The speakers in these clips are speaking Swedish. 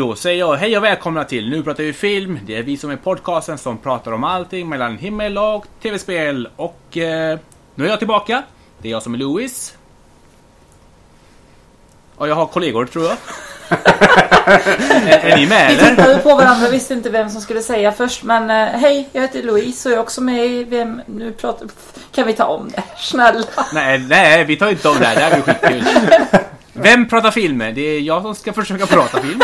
Då säger jag hej och välkomna till Nu pratar vi film. Det är vi som är podcasten som pratar om allting mellan himmel och tv-spel. Och eh, nu är jag tillbaka. Det är jag som är Louis. Och jag har kollegor tror jag. är, är ni med Vi eller? tittade på varandra och visste inte vem som skulle säga först. Men eh, hej, jag heter Louise och jag är också med i Vem nu pratar... Kan vi ta om det? Snälla. Nej, nej, vi tar inte om det här. Det här blir skitkul. Vem pratar film? Det är jag som ska försöka prata film.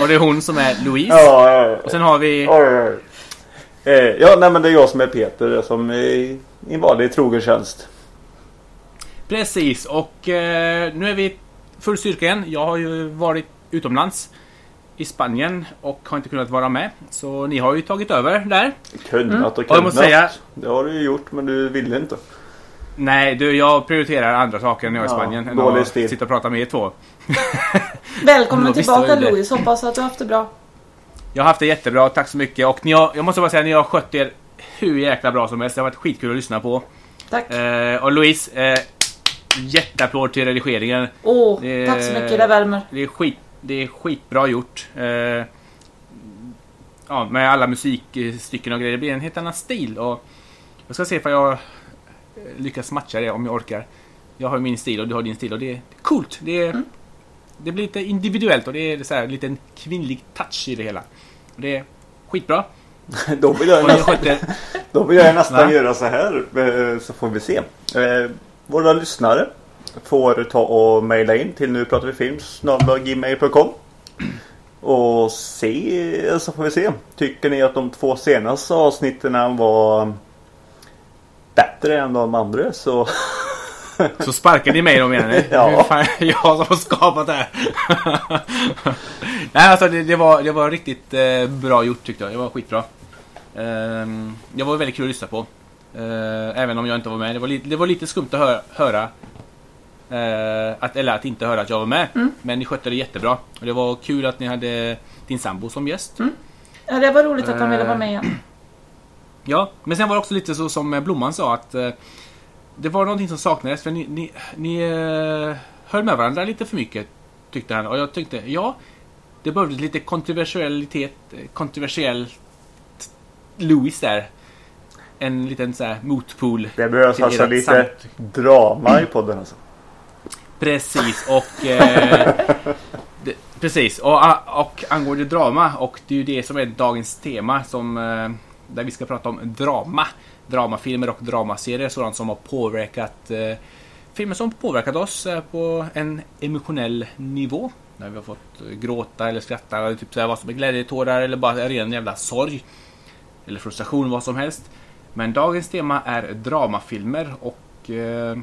Och det är hon som är Louise. Ja, ja, Och sen har vi... ja. Oj, oj. Eh, ja, nej men det är jag som är Peter som är i i vanlig trogen tjänst. Precis, och eh, nu är vi full styrka igen. Jag har ju varit utomlands i Spanien och har inte kunnat vara med. Så ni har ju tagit över där. Kunnat och Och jag måste kunnat. säga- Det har du ju gjort men du ville inte. Nej, du, jag prioriterar andra saker när jag är i Ja, Spanien än dålig att stil. sitta och prata med er två. Välkommen tillbaka. Louise. Hoppas att du har haft det bra. Jag har haft det jättebra, tack så mycket. Och ni har, jag måste bara säga, ni har skött er hur jäkla bra som helst. Det har varit skitkul att lyssna på. Tack. Eh, och Louise, eh, jätteapplåd till redigeringen. Åh, det- tack så mycket. Det värmer. Det är, skit, det är skitbra gjort. Eh, ja, med alla musikstycken och grejer. Det blir en helt annan stil. Och jag ska se ifall jag eh, lyckas matcha det om jag orkar. Jag har min stil och du har din stil och det är coolt. Det, är, det blir lite individuellt och det är så här, en kvinnlig touch i det hela. Och det är skitbra. Då vill jag nästan, då vill jag nästan göra så här eh, så får vi se. Eh, Våra lyssnare får ta och mejla in till nu pratar vi film gmail.com och se så får vi se. Tycker ni att de två senaste avsnitten var bättre än de andra så Så sparkar ni mig då menar ni? Ja. Fan jag som har skapat det här? Nej alltså det, det, var, det var riktigt eh, bra gjort tyckte jag. Det var skitbra. Ehm, det var väldigt kul att lyssna på. Eh, även om jag inte var med. Det var, lite, det var lite skumt att höra. höra eh, att, eller att inte höra att jag var med. Men ni skötte det jättebra. Och det var kul att ni hade din sambo som gäst. Ja, det var roligt att han ville Eh. vara med igen. Ja, men sen var det också lite så som Blomman sa att eh, det var någonting som saknades för ni, ni, ni eh, höll med varandra lite för mycket tyckte han. Och jag tyckte, ja, det behövdes lite kontroversialitet, eh, kontroversiellt Louis där. En liten så här motpol. det behövs alltså lite samt- drama i podden alltså. Precis och... Eh, det, precis och, och angående drama och det är ju det som är dagens tema som... Eh, där vi ska prata om drama. Dramafilmer och dramaserier, sådant som har påverkat... Eh, filmer som påverkat oss eh, på en emotionell nivå. När vi har fått eh, gråta eller skratta eller typ så vad som är glädjetårar eller bara ren jävla sorg. Eller frustration, vad som helst. Men dagens tema är dramafilmer och... Eh,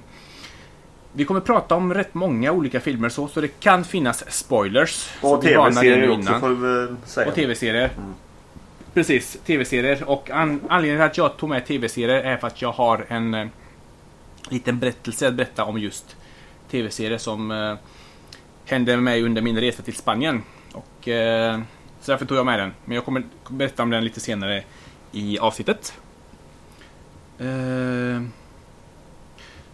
vi kommer prata om rätt många olika filmer så, så det kan finnas spoilers. Och er tv-serier också får vi väl säga. Och tv-serier. Precis, tv-serier. Och an- anledningen till att jag tog med tv-serier är för att jag har en eh, liten berättelse att berätta om just tv-serier som eh, hände med mig under min resa till Spanien. Och, eh, så därför tog jag med den. Men jag kommer berätta om den lite senare i avsnittet. Eh,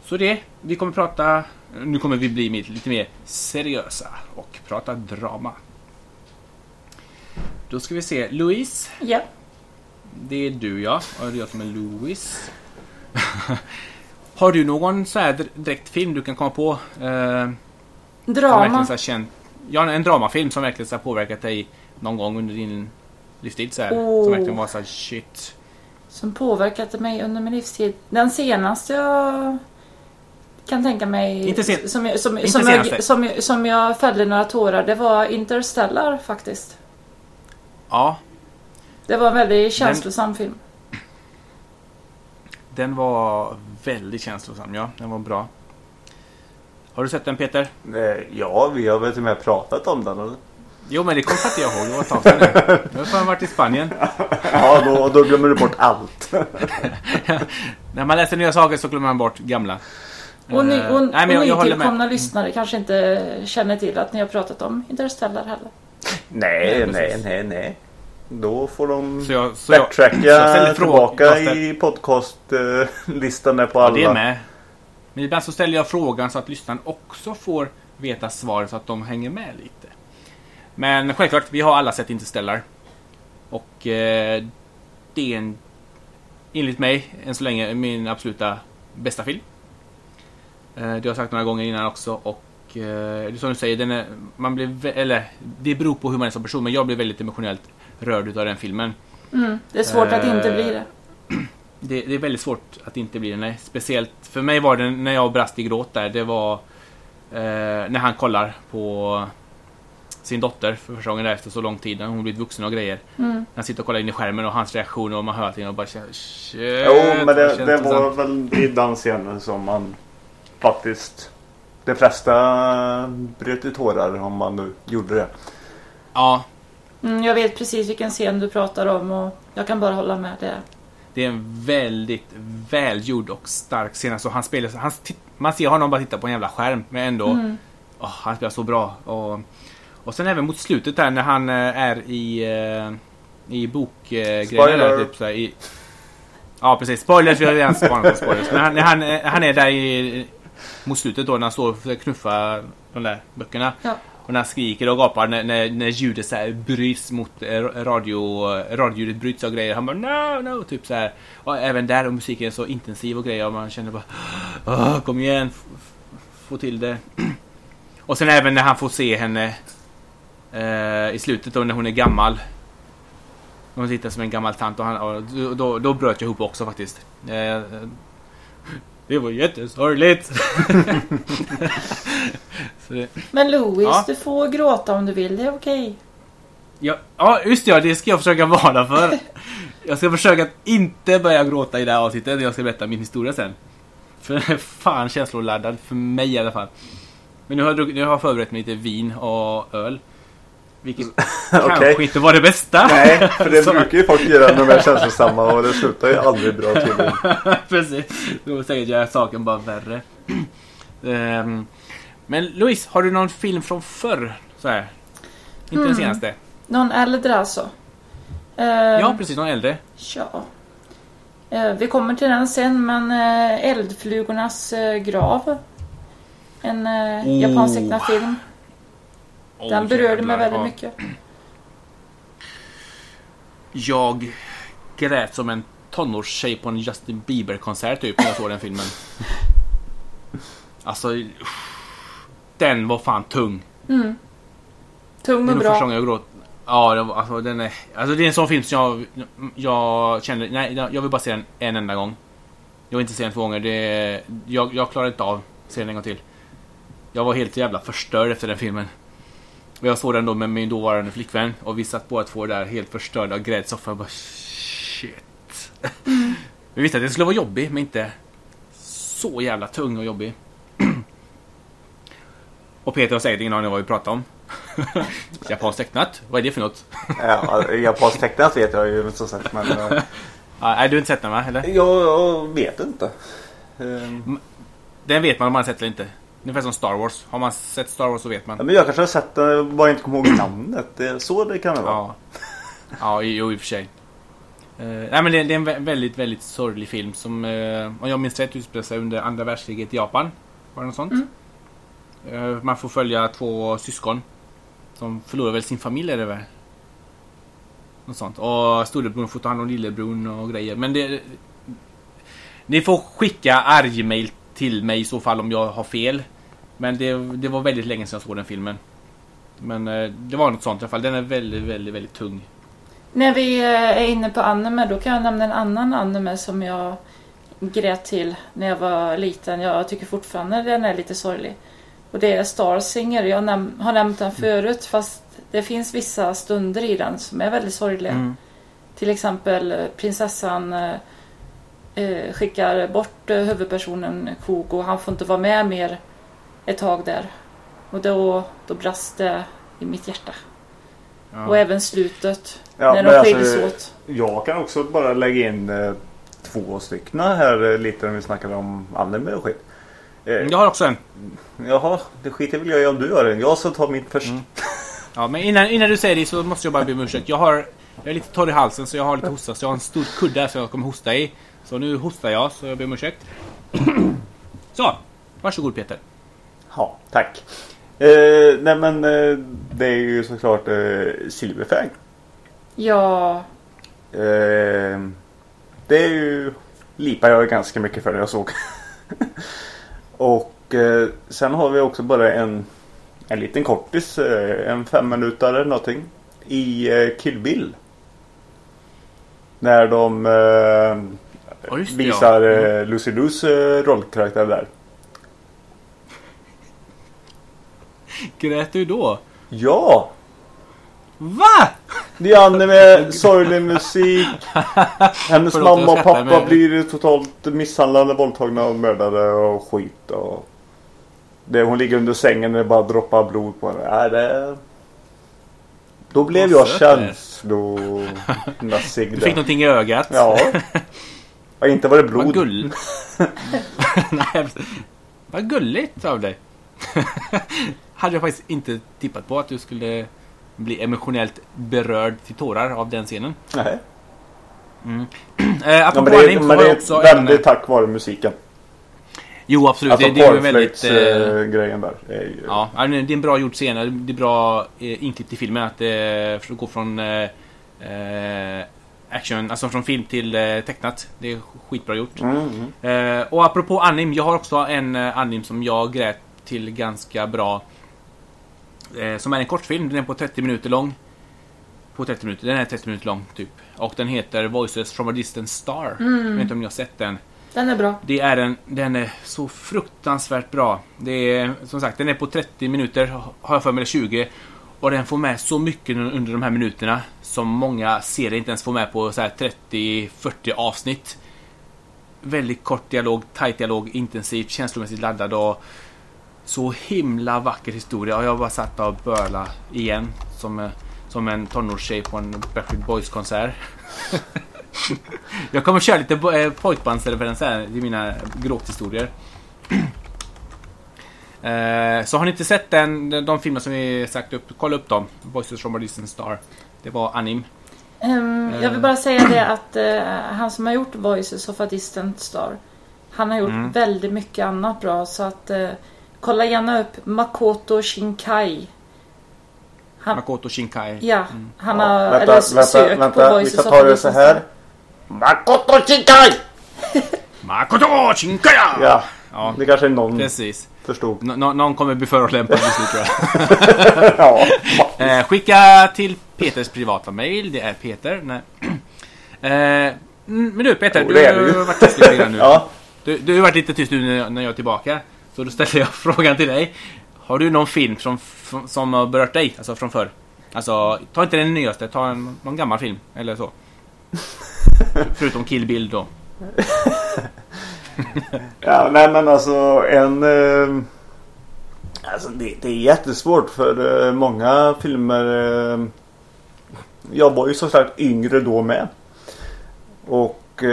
så det, vi kommer prata, nu kommer vi bli lite mer seriösa och prata drama. Då ska vi se, Louise, Ja. det är du ja, och jag som är Louise. Har du någon så här direkt film du kan komma på? Eh, som Drama. så känt, ja, en dramafilm som verkligen så påverkat dig någon gång under din livstid så här, Oh. Som verkligen var så här shit. Som påverkat mig under min livstid. Den senaste jag kan tänka mig Inte sen- som, jag, som, som, senaste. jag, som, som jag fällde några tårar det var Interstellar faktiskt. Ja, Det var en väldigt känslosam film. den var väldigt känslosam ja, den var bra. Har du sett den Peter? Eh, Ja, vi har väl till och med pratat om den eller? Jo men det kommer inte jag ihåg, det var ett tag sedan nu. Jag har fan varit i Spanien. Ja, då, då glömmer du bort allt. När man läser nya saker så glömmer man bort gamla. Och, ny, Eh, och, nej, men jag, och jag håller med. nytillkomna lyssnare kanske inte känner till att ni har pratat om Interstellar heller. Nej, Nej, nej, nej, nej. Då får de Så jag, så jag, så jag backtracka frågor- tillbaka jag ställer- i podcastlistan där på Ja, alla. det är med. Men ibland så ställer jag frågan så att lyssnaren också får veta svaret så att de hänger med lite. Men självklart, vi har alla sett Interstellar. Och eh, det är en, enligt mig, än så länge, min absoluta bästa film. Eh, det har jag sagt några gånger innan också. Och eh, det är som du säger, den är, man blir, eller, det beror på hur man är som person, men jag blir väldigt emotionellt rörd utav den filmen. Mm, det är svårt att inte bli det. Det, det är väldigt svårt att inte bli det. Nej. Speciellt för mig var det när jag brast i gråt där. Det var eh, när han kollar på sin dotter för första gången där efter så lång tid. När hon blivit vuxen och grejer. Mm. Han sitter och kollar in i skärmen och hans reaktioner och man hör allting och bara känner. Jo, men det, det känslosamt. var väl i den scenen som man faktiskt... De flesta bröt i tårar om man nu gjorde det. Ja, Mm, jag vet precis vilken scen du pratar om och jag kan bara hålla med det. det är en väldigt välgjord och stark scen. Alltså han spelar, han, man ser honom bara titta på en jävla skärm men ändå Mm. Åh, han spelar så bra. Och, och sen även mot slutet där när han eh, är i, uh, i bokgrejen. Typ, så här, i, ja precis, spoilers. Vi har redan spanat på spoilers. Men han, när han, eh, han är där i, mot slutet då när han står och försöker knuffa de där böckerna. Ja. Och när han skriker och gapar när, när, när ljudet så här bryts mot eh, radio, radioljudet bryts och grejer. Han bara no, no, typ så här. Och även där och musiken är så intensiv och grejer och man känner bara Åh, kom igen, få till det. Och sen även när han får se henne eh, i slutet då när hon är gammal. Hon sitter som en gammal tant och, han, och då, då, då bröt jag ihop också faktiskt. Eh, det var jättesorgligt. Det, Men Louis, Ja. du får gråta om du vill. Det är okej. ja, ja, just det, ja, det ska jag försöka varna för. Jag ska försöka att inte börja gråta i det här avsnittet när jag ska berätta min historia sen. För den är fan känsloladdad, för mig i alla fall. Men nu har jag, nu har jag förberett mig lite vin och öl. Vilket kanske Okej. inte var det bästa. Nej, för det Så- brukar ju folk göra när de är känslosamma och det slutar ju aldrig bra tydligen. Precis. Kommer säkert göra saken bara värre. Ehm, men Louise, har du någon film från förr? Så här. Inte den Mm. senaste. Någon äldre alltså? Eh, Ja, precis. Någon äldre. Ja. Eh, vi kommer till den sen, men eh, Eldflugornas eh, grav. En eh, Oh. japansk tecknad film. Den Åh, berörde mig jävlar, väldigt ja. mycket. Jag grät som en tonårstjej på en Justin Bieber-konsert typ när jag såg den filmen. Alltså... Den var fan tung. Mm. Tung Det och första bra. gången jag gråt. Ja, det, var, alltså, den är, alltså det är en sån film som jag, jag kände, nej jag vill bara se den en enda gång. Jag vill inte se den två gånger. Det, jag, jag klarar inte av att se den en gång till. Jag var helt jävla förstörd efter den filmen. Och jag såg den då med min dåvarande flickvän och vi satt båda två där helt förstörda och grät i soffan. Bara shit. Vi visste att den skulle vara jobbig men inte så jävla tung och jobbig. och Peter har säkert ingen aning om vad vi pratar om. Japanskt tecknat? Vad är det för något? Ja, japanskt tecknat vet jag ju som sagt men eh, nej, du har inte sett den va? Eller? jag, jag vet inte. Ehm, Den vet man om man har sett eller inte. Ungefär som Star Wars. Har man sett Star Wars så vet Ja, man. men jag kanske har sett den bara inte kommer ihåg namnet. Det är så det kan det vara. Ja, ja jo, i och för sig. Eh, nej, men det, det är en vä- väldigt, väldigt sorglig film som, uh, om jag minns rätt, utspelar sig under andra världskriget i Japan. Var det något sånt? Mm. Eh, man får följa två syskon som förlorar väl sin familj, är det väl? Något sånt. Och storebror får ta hand om lillebror och grejer. Men det... Ni får skicka arg-mail till mig i så fall om jag har fel. Men det, det var väldigt länge sedan jag såg den filmen. Men eh, det var något sånt i alla fall. Den är väldigt, väldigt, väldigt tung. När vi eh, är inne på anime, då kan jag nämna en annan anime som jag grät till när jag var liten. Jag tycker fortfarande den är lite sorglig. Och det är Star Singer. Jag näm- har nämnt den förut fast det finns vissa stunder i den som är väldigt sorgliga. Mm. Till exempel eh, prinsessan eh, skickar bort huvudpersonen Kogo. Han får inte vara med mer ett tag där. Och då, då brast det i mitt hjärta. Ja. Och även slutet. Ja, när de alltså, skiljs åt. Jag kan också bara lägga in eh, två stycken här eh, lite när vi snackade om anime och skit. Eh, Jag har också en. Jaha, det skiter väl jag i om du gör den. Jag ska ta mitt först. Mm. Ja, men innan, innan du säger det så måste jag bara be om ursäkt. Jag har... Jag är lite torr i halsen så jag har lite hosta. Så jag har en stor kudde som jag kommer hosta i. Så nu hostar jag så jag ber om ursäkt. Så! Varsågod Peter. Ja, tack. Eh, nej men eh, det är ju såklart eh, Silverfang. Ja, Eh, det är ju lipar jag ganska mycket för när jag såg. och eh, sen har vi också bara en, en liten kortis, eh, en fem minuter eller någonting. I eh, Kill Bill. När de eh, det, visar ja. eh, Lucy Lus eh, rollkaraktär där. Grät du då? Ja! Va? Det är Anne med sorglig musik. Hennes Förlåt, mamma och pappa men- blir totalt misshandlade, våldtagna och mördade och skit. Och det, hon ligger under sängen och det bara droppar blod på henne. Äh, det... Då blev Vad jag känslomässig. Du fick någonting i ögat? Ja. ja. Inte var det Vad blod. gull... Nej, vad gulligt av dig. Hade jag faktiskt inte tippat på att du skulle bli emotionellt berörd till tårar av den scenen. Nej. Eh, Ja, apropå men det, anime men det också är en... väldigt tack vare musiken. Jo, absolut. Alltså det, det är ju väldigt... Eh, Porrflöjts-grejen där. är ju- ja, ja, det är en bra gjord scen. Det är bra eh, inklippt i filmen. Att det går från eh, eh, action, alltså från film till eh, tecknat. Det är skitbra gjort. Mm, mm. Eh, och apropå anim, jag har också en eh, anim som jag grät till ganska bra. Eh, som är en kortfilm, den är på 30 minuter lång. På 30 minuter, den är 30 minuter lång typ. Och den heter Voices from a distant star. Jag vet inte om ni har sett den. den är bra. Det är en, den är så fruktansvärt bra. Det är, som sagt, den är på 30 minuter, har jag för mig, eller 20. Och den får med så mycket under de här minuterna som många serier inte ens får med på så här 30-40 avsnitt. Väldigt kort dialog, tight dialog, intensivt, känslomässigt laddad och så himla vacker historia. Och jag bara satt och böla igen som, eh, som en tonårstjej på en Backstreet Boys-konsert. Jag kommer köra lite eh, pojkbandsreferenser i mina gråthistorier. Eh, så har ni inte sett den, de, filmer som vi sagt upp, kolla upp dem. Voices from a distant star. Det var anim. Ehm, jag vill bara säga det att eh, han som har gjort Voices of a Distant Star Han har gjort Mm. väldigt mycket annat bra så att eh, Kolla gärna upp Makoto Shinkai Han, Makoto Shinkai. Ja, han Ja, har vänta, eller vänta, sök på vänta. Vi Voices ska of ta det så här. Makoto Shinkai! Makoto Shinkai! Ja, Ja, det kanske någon precis. förstod. Nå- nå- någon kommer bli förolämpad slut tror jag. ja, Eh, skicka till Peters privata mail. Det är Peter. Nej. Eh, mm, men du Peter, Jo, du är ju. har varit tyst lite grann nu. ja. Du, du har varit lite tyst nu när jag är tillbaka. Så då ställer jag frågan till dig. Har du någon film som, som har berört dig? Alltså från förr? Alltså, ta inte den nyaste, ta en, någon gammal film. Eller så. Förutom Kill Bill då. Ja, nej men alltså en... Eh, alltså det, det är jättesvårt för eh, många filmer... Eh, jag var ju så sagt yngre då med. Och...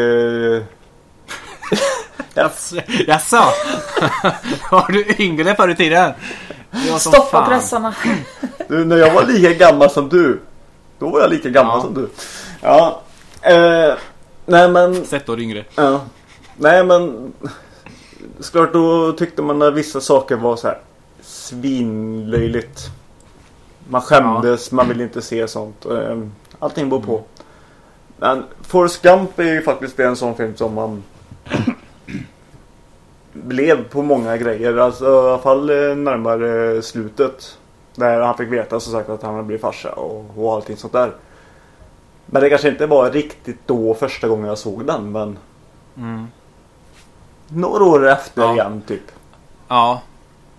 Jaså? Var du yngre förr i tiden? Stoppa fan. pressarna. du, när jag var lika gammal som du. Då var jag lika gammal Ja. som du. Ja. Eh, nej men... Sett år yngre. Ja. Nej men Såklart då tyckte man att vissa saker var så här svinlöjligt. Man skämdes, man ville inte se sånt. Eh, Allting beror på. Men Forrest Gump är ju faktiskt en sån film som man blev på många grejer. Alltså i alla fall eh, närmare slutet. Där han fick veta som sagt att han blivit farsa och, och allting sånt där. Men det kanske inte var riktigt då första gången jag såg den men Mm. några år efter Ja. igen typ. Ja.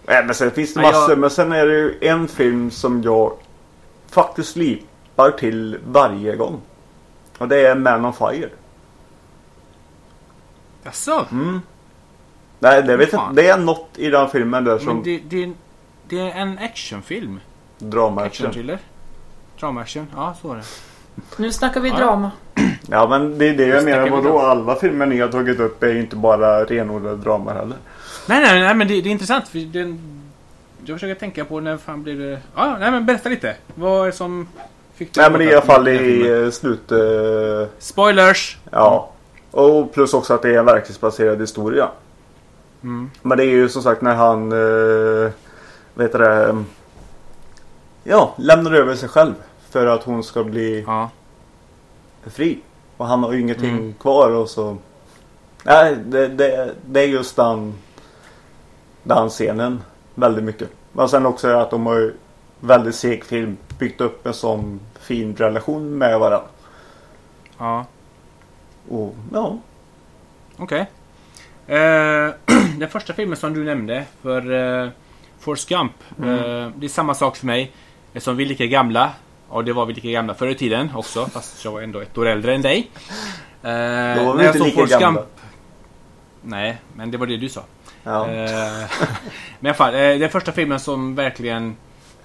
Nej, men sen finns det Men jag- massor. Men sen är det ju en film som jag faktiskt slipar till varje gång. Och det är Man on Fire. Jaså? Mm. Nej, det, vet jag, det är något i den filmen där Men som det, det, det är en actionfilm. drama action. Drama-action. Ja, så är det. Nu snackar vi Ja. drama. Ja, men det är det jag menar. Vadå? Alla filmer ni har tagit upp är ju inte bara renodlade drama heller. Nej, nej, nej, men det, det är intressant. För den, jag försöker tänka på när fan blir det... Ja, nej, men berätta lite. Vad är det som fick dig Nej, men i alla fall i filmen? eh, slut... eh, Spoilers! Ja. Och plus också att det är en verklighetsbaserad historia. Mm. Men det är ju som sagt när han... Eh, heter det? Ja, lämnar över sig själv. För att hon ska bli Ja. fri. Och han har ju ingenting Mm. kvar och så. Nej, det, det, det är just den, den scenen väldigt mycket. Men sen också att de har ju väldigt seg film byggt upp en sån fin relation med varandra. Ja. Och ja, Okej. Eh, den första filmen som du nämnde för uh, Forrest Gump. Mm. eh, det är samma sak för mig. Eftersom vi är lika gamla. Och det var vi lika gamla förr i tiden också. Fast jag var ändå ett år äldre än dig. Eh, då var vi inte lika Forrest gamla. Gump- Nej, men det var det du sa. Ja. Eh, men i alla fall, eh, den första filmen som verkligen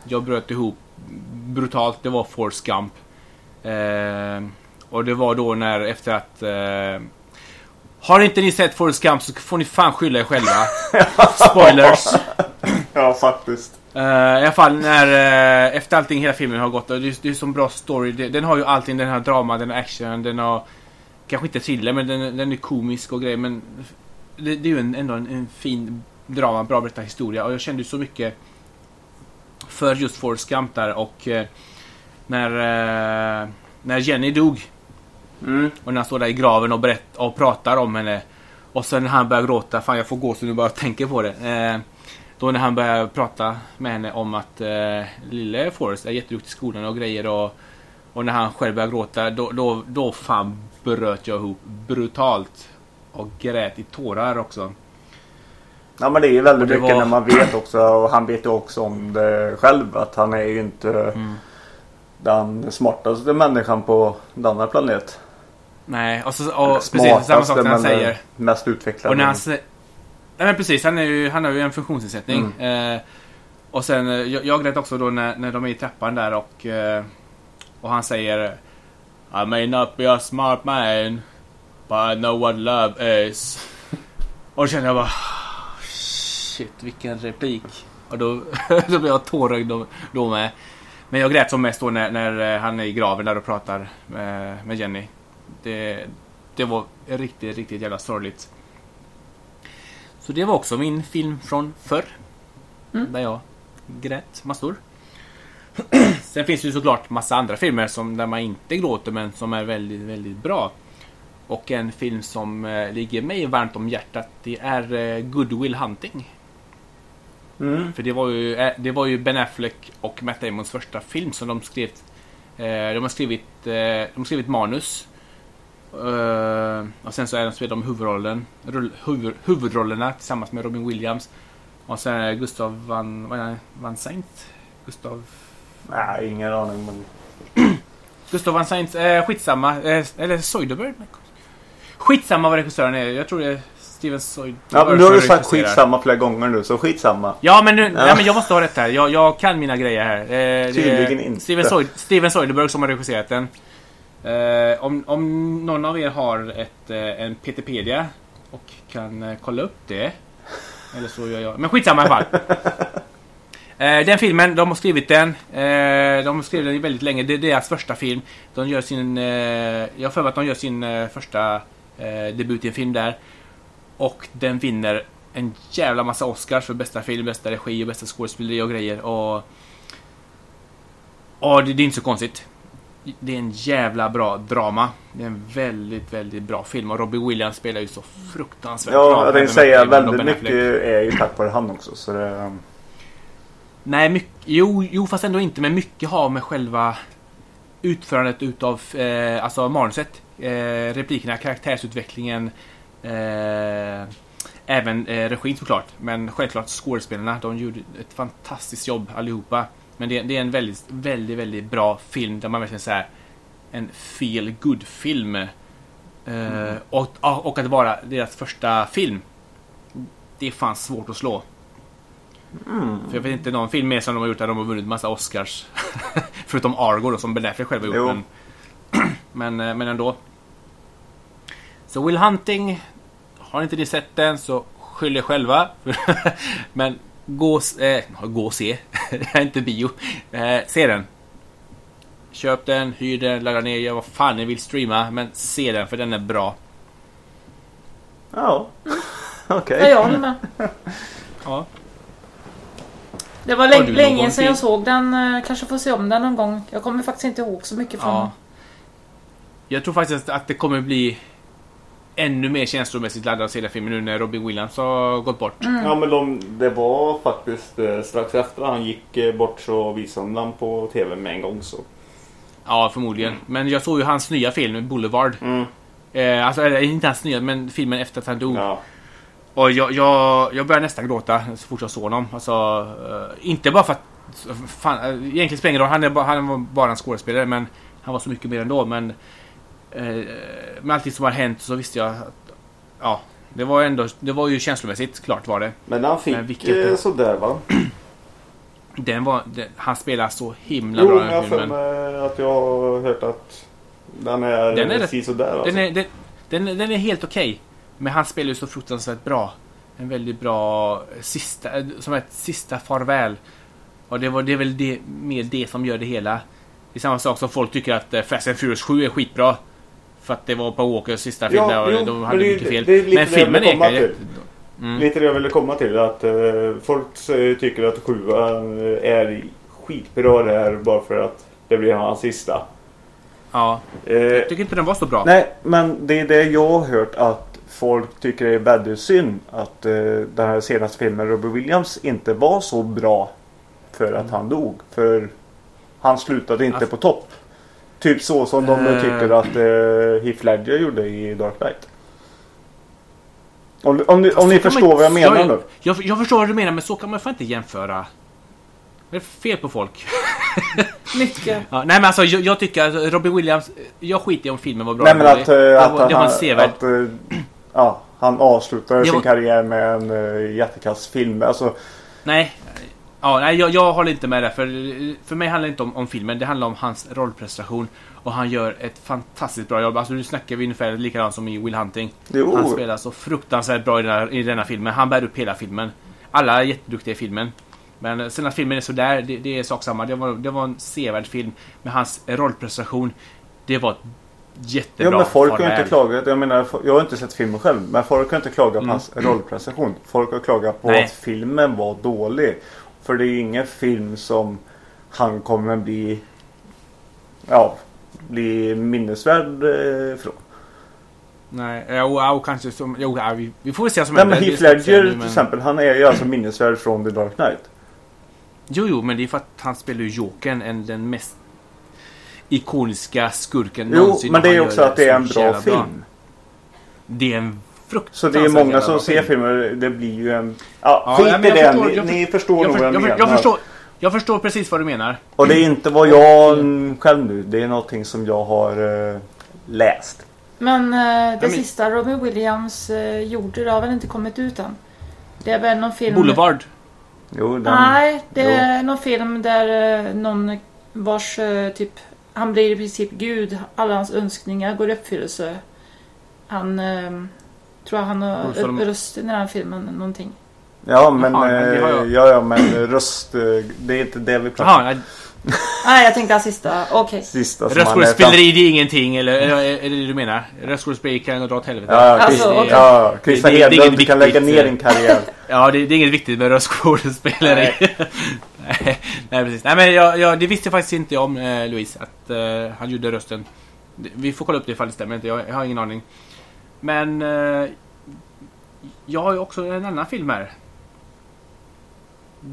jag bröt ihop brutalt, det var Forrest Gump. Eh, och det var då när efter att... Eh, har inte ni sett Forrest Gump så får ni fan skylla er själva. Spoilers. ja, faktiskt. Eh, I alla fall när eh, efter allting hela filmen har gått. Och det, är- det är så bra story. Det, den har ju allting. Den har drama, den har action, den har... Kanske inte thriller men den, den är komisk och grejer. Men det, det är ju en, ändå en, en fin drama, bra berättad historia. Och jag kände ju så mycket för just Forrest Gump där och eh, när, när Jenny dog. Mm. Och när han står där i graven och, berätt, och pratar om henne. Och sen när han börjar gråta, fan jag får gå så nu bara jag tänker på det. Eh, då när han börjar prata med henne om att eh, lille Forrest är jätteduktig i skolan och grejer och, och när han själv börjar gråta då, då, då fan bröt jag ihop brutalt. Och grät i tårar också. Ja men det är ju väldigt mycket var- när man vet också och han vet ju också om det själv att han är ju inte Mm. den smartaste människan på denna planet. Nej, och, så, och precis samma sak när han säger. mest utvecklade. Och när han Nej men precis, han, är ju, han har ju en funktionsnedsättning. Eh, och sen, eh, jag, jag grät också då när, när de är i trappan där och, eh, och han säger I may not be a smart man, but I know what love is. Och då kände jag bara Shit, vilken replik. Och då, då blev jag tårögd då, då med. Men jag grät som mest då när, när eh, han är i graven där och pratar med, med Jenny. Det, det var riktigt, riktigt jävla sorgligt. Så det var också min film från förr. Mm. Där jag grät massor. Sen finns det ju såklart massa andra filmer som, där man inte gråter men som är väldigt, väldigt bra. Och en film som eh, ligger mig varmt om hjärtat det är eh, Good Will Hunting. Mm. För det var, ju, eh, det var ju Ben Affleck och Matt Damons första film som de skrev. Eh, de har skrivit, eh, de har skrivit manus. Eh, och sen så är de spelar de huvudrollen, huvud, huvudrollerna tillsammans med Robin Williams. Och sen är Gustav Van, det? Van Saint? Gustav... Nej, ingen aning men... Gustav Van Saint, eh, skitsamma. Eh, eller Soderbergh? Skitsamma vad regissören är. Jag tror det är Steven Soderbergh Ja, men nu har du sagt skitsamma flera gånger nu så skitsamma. Ja men, nu, Ja. ja. men jag måste ha rätt här. Jag, jag kan mina grejer här. Eh, Tydligen inte. Steven, Soid, Steven Soderbergh som har regisserat den. Eh, om, om någon av er har ett, eh, en Peterpedia och kan eh, kolla upp det. Eller så gör jag. Men skitsamma i alla fall. Eh, den filmen, de har skrivit den. Eh, de har skrivit den väldigt länge. Det är deras första film. De gör sin... Eh, jag har för mig att de gör sin eh, första debut i en film där. Och den vinner en jävla massa Oscars för bästa film, bästa regi och bästa skådespeleri och grejer. Och, och det, det är inte så konstigt. Det är en jävla bra drama. Det är en väldigt, väldigt bra film. Och Robbie Williams spelar ju så fruktansvärt bra. Ja, jag även tänkte säga väldigt mycket är ju tack vare han också så det... Nej, mycket, jo, jo, fast ändå inte. Men mycket har med själva utförandet utav eh, alltså manuset. Eh, replikerna, karaktärsutvecklingen. Eh, även eh, regin såklart. Men självklart skådespelarna. De gjorde ett fantastiskt jobb allihopa. Men det, det är en väldigt, väldigt, väldigt bra film där man verkligen säger en feel good film. Eh, och, och att vara deras första film. Det är fan svårt att slå. För jag vet inte någon film mer som de har gjort där de har vunnit massa Oscars. Förutom Argo då, som Ben Affleck själv har gjort. Jo. Men, men, eh, men ändå. Så Will Hunting. Har inte ni sett den så skyll er själva. men gå, eh, gå och se. Det är inte bio. Eh, se den. Köp den, hyr den, ladda ner, gör vad fan ni vill streama. Men se den för den är bra. Ja. Okej. Ja, jag håller med. Ja. Det var länge, länge sedan jag såg den. eh, Kanske får se om den någon gång. Jag kommer faktiskt inte ihåg så mycket från Ja. den. Jag tror faktiskt att det kommer bli ännu mer känslomässigt laddad att se den filmen nu när Robin Williams har gått bort. Mm. Ja men de, det var faktiskt eh, strax efter han gick eh, bort så visade de den på TV med en gång så. Ja, förmodligen. Men jag såg ju hans nya film, Boulevard. Mm. Eh, alltså, eller inte hans nya, men filmen efter att han dog. Ja. Och jag, jag, jag började nästan gråta så fort jag såg honom. Alltså, eh, inte bara för att... Fan, egentligen spelar det ingen roll, han, är bara, han var bara en skådespelare, men han var så mycket mer ändå. Men med allt det som har hänt så visste jag att... Ja, det var ändå... Det var ju känslomässigt, klart var det. Men han fick Men vilket- eh, sådär va? Den var, den, han spelar så himla Jo bra i men jag den har filmen. att jag har hört att den är, Den är precis sådär alltså. Den är, den, den, den är helt okej. Men han spelar ju så fruktansvärt bra. En väldigt bra sista, eh, som ett sista farväl. Och det, var, det är väl det, mer det som gör det hela. Det är samma sak som folk tycker att eh, Fast and Furious 7 är skitbra. För att det var Paul Walkers sista film Ja, där jo, de men hade det mycket fel. det Men det jag filmen jätte... Mm. Lite det jag ville komma till att eh, folk tycker att sjuan eh, är skitbra där bara för att det blir hans sista. Ja, Eh, jag tycker inte den var så bra. nej, men det är det jag har hört att folk tycker är väldigt synd att eh, den här senaste filmen Robert Williams inte var så bra för att han dog. För han slutade inte Alltså- på topp. Typ så som de Eh. tycker att eh, Heath Ledger gjorde i Dark Knight. Om, om, ni- om ni förstår man vad jag menar nu. Jag, jag förstår vad du menar, men så kan man fan inte jämföra. Det är fel på folk. Mycket. Ja, nej men alltså jag, jag tycker att Robin Williams, jag skiter i om filmen var bra Nej men eller att, dålig. eh, det, att, var, det var han, en sevärd. att ja, han avslutade Det sin var- karriär med en uh, jättekass film. Alltså, Nej, ja, nej jag, jag håller inte med där. För, för mig handlar det inte om, om filmen, det handlar om hans rollprestation. Och han gör ett fantastiskt bra jobb. Alltså nu snackar vi ungefär likadant som i Will Hunting. jo, Han spelar så fruktansvärt bra i denna, i denna filmen. Han bär upp hela filmen. Alla är jätteduktiga i filmen. Men sen att filmen är sådär, det, det är sak samma. Det var, det var en sevärd film. Men hans rollprestation, det var jättebra ja, men folk har inte klagat. Jag menar, jag har inte sett filmen själv. Men folk har inte klagat på Mm. hans rollprestation. Folk har klagat på Nej. att filmen var dålig. För det är ingen film som han kommer bli ja, bli minnesvärd eh, från. Nej, jo, jo kanske som... Jo, ja, vi, vi får väl se som Nej men. Heath Ledger till men- exempel. Han är ju alltså minnesvärd från The Dark Knight. Jo, jo, men det är för att han spelar ju Jokern, en, den mest ikoniska skurken Jo, någonsin. men och det är också att det är en bra film. Det är en Så det är många som ser film. filmer. Det blir ju en... Ja, Ja, skit ja, men i jag det. förstår- Ni, jag ni förstår Jag, nog vad jag, jag, menar. jag, förstår, jag förstår precis vad du menar. Och det är inte vad jag mm, själv nu. Det är någonting som jag har eh, läst. Men eh, det men- sista Robin Williams eh, gjorde, det har väl inte kommit ut än? Det är väl någon film... Boulevard. Jo, den, Nej, det Jo. är någon film där någon vars typ... Han blir i princip gud. Alla hans önskningar går i uppfyllelse. Han... Tror jag han har de- rösten i den här filmen, någonting. Ja, men, Jaha, men det har eh, jag. ja, ja, men röst. eh, Det är inte det vi pratar om. Jaha, nej, jag tänkte sista. Okej. Sista som röstskådespeleri det är ingenting, eller är, det det du menar? Röstskådespeleri kan gå dra åt helvete. Ja, Alltså, okej. ja, Christer Det- det- det är Hedlund, inget du kan lägga ner din karriär. Ja, det, det är inget viktigt med röstskådespeleri. nej, nej, precis. Nej, men jag, jag, det visste jag faktiskt inte om, eh, Louise, att eh, han gjorde rösten. Vi får kolla upp det ifall det stämmer inte. Jag, jag har ingen aning. Men eh, jag har ju också en annan film här.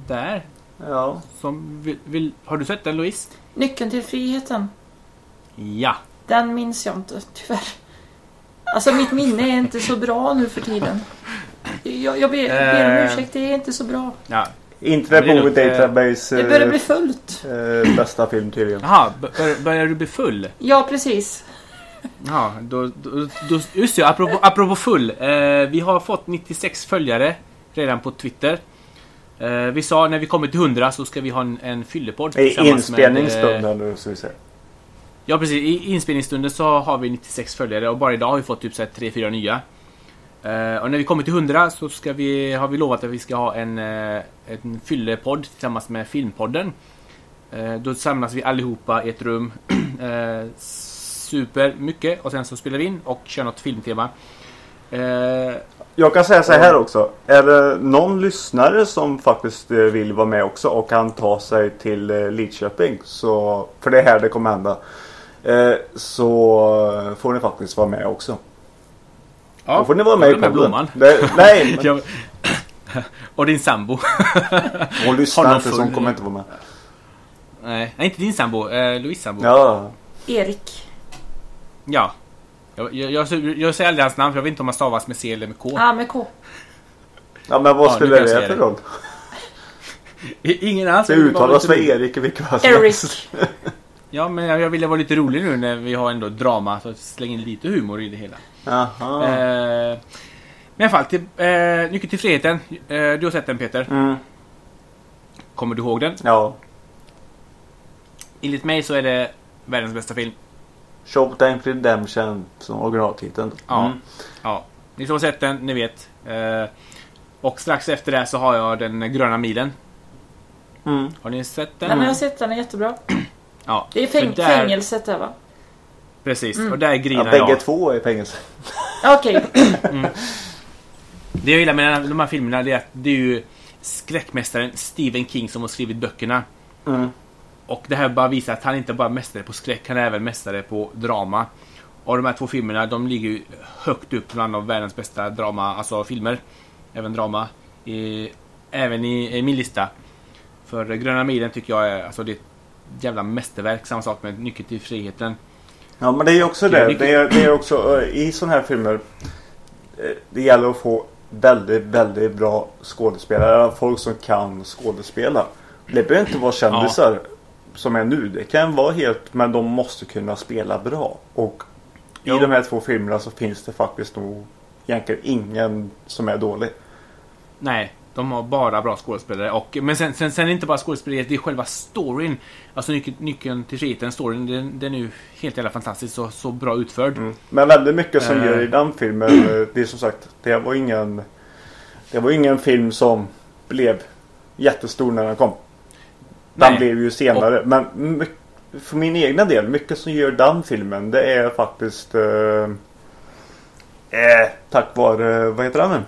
Där. Ja. Som vill, vill, har du sett den, Louise? Nyckeln till friheten. Ja. Den minns jag inte, tyvärr. Alltså mitt minne är inte så bra nu för tiden. Jag, jag ber, ber om Eh. ursäkt, det är inte så bra. ja. Internet Ja, det är Movie. Database. Det börjar eh, bli fullt. eh, bästa film tydligen. Jaha, bör, börjar du bli full? Ja, precis. Ja, då, då, då, just det, apropå, apropå full. Eh, vi har fått 96 följare redan på Twitter. Eh, vi sa när vi kommer till 100 så ska vi ha en, en fyllepodd. I tillsammans med, eh, inspelningsstunden så vi ser. Ja precis, i inspelningsstunden så har vi 96 följare och bara idag har vi fått typ 3-4 nya. Eh, och när vi kommer till 100 så ska vi, har vi lovat att vi ska ha en, uh, en fyllepodd tillsammans med Filmpodden. Eh, då samlas vi allihopa i ett rum. super mycket och sen så spelar vi in och kör något filmtema. Eh, Jag kan säga så här också. Är det någon lyssnare som faktiskt eh, vill vara med också och kan ta sig till eh, Lidköping. Så, för det är här det kommer hända. Eh, Så får ni faktiskt vara med också. ja, Då får ni vara med i podden. Blomman. Det, nej, men Jag- Och din sambo. hon lyssnar inte så hon kommer inte vara med. Nej, nej, inte din sambo. Eh, Louise sambo. Ja, Erik. Ja. Jag, jag, jag, jag säger aldrig hans namn för jag vet inte om han stavas med C eller med K. Ja, med K. ja men vad Ja, det säga för roll? Ingen alls. Det uttalas vara för. Erik i vilket fall. Eric. Ja, men jag, jag ville vara lite rolig nu när vi har ändå drama. Så släng in lite humor i det hela. Jaha. Eh, men i alla fall, till, eh, Nyckeln till friheten. Eh, du har sett den Peter. Mm. Kommer du ihåg den? Ja. Enligt mig så är det världens bästa film. Showtime Redemption som originaltiteln. Ja. Mm. Ja, ni som har sett den, ni vet. Eh, och strax efter det så har jag den gröna milen. Mm. Har ni sett den? Den har jag sett, den är jättebra. Ja, Det är fäng där- fängelset där va? Precis, Mm. och där Ja, grinar bägge jag. två är i fängelse. Okej. Det jag gillar med de här filmerna är att det är ju skräckmästaren Stephen King som har skrivit böckerna. Mm. Och det här bara visar att han inte bara är mästare på skräck, han är även mästare på drama. Och de här två filmerna, de ligger ju högt upp bland de världens bästa drama, alltså filmer. Även drama. I, även i, i min lista. För Gröna milen tycker jag är, alltså det är ett jävla mästerverk. Samma sak med Nyckeln till friheten. Ja men det är ju också Det det. är, det är också eh, i sådana här filmer. eh, Det gäller att få väldigt, väldigt bra skådespelare. Folk som kan skådespela. Det behöver inte vara kändisar som är nu. Det kan vara helt, men de måste kunna spela bra. Och Jo. i de här två filmerna så finns det faktiskt nog egentligen ingen som är dålig. Nej, de har bara bra skådespelare. Och, men sen, sen, sen är det inte bara skådespelare, det är själva storyn. Alltså nyckeln, nyckeln till friheten, storyn, den, den är ju helt jävla fantastisk och så bra utförd. Mm. Men väldigt mycket som Eh. gör i den filmen. eh, Det är som sagt, det var ingen Det var ingen film som blev jättestor när den kom. Den Nej. blev ju senare. Men my- för min egna del, mycket som gör den filmen det är faktiskt eh, eh, tack vare, vad heter han nu?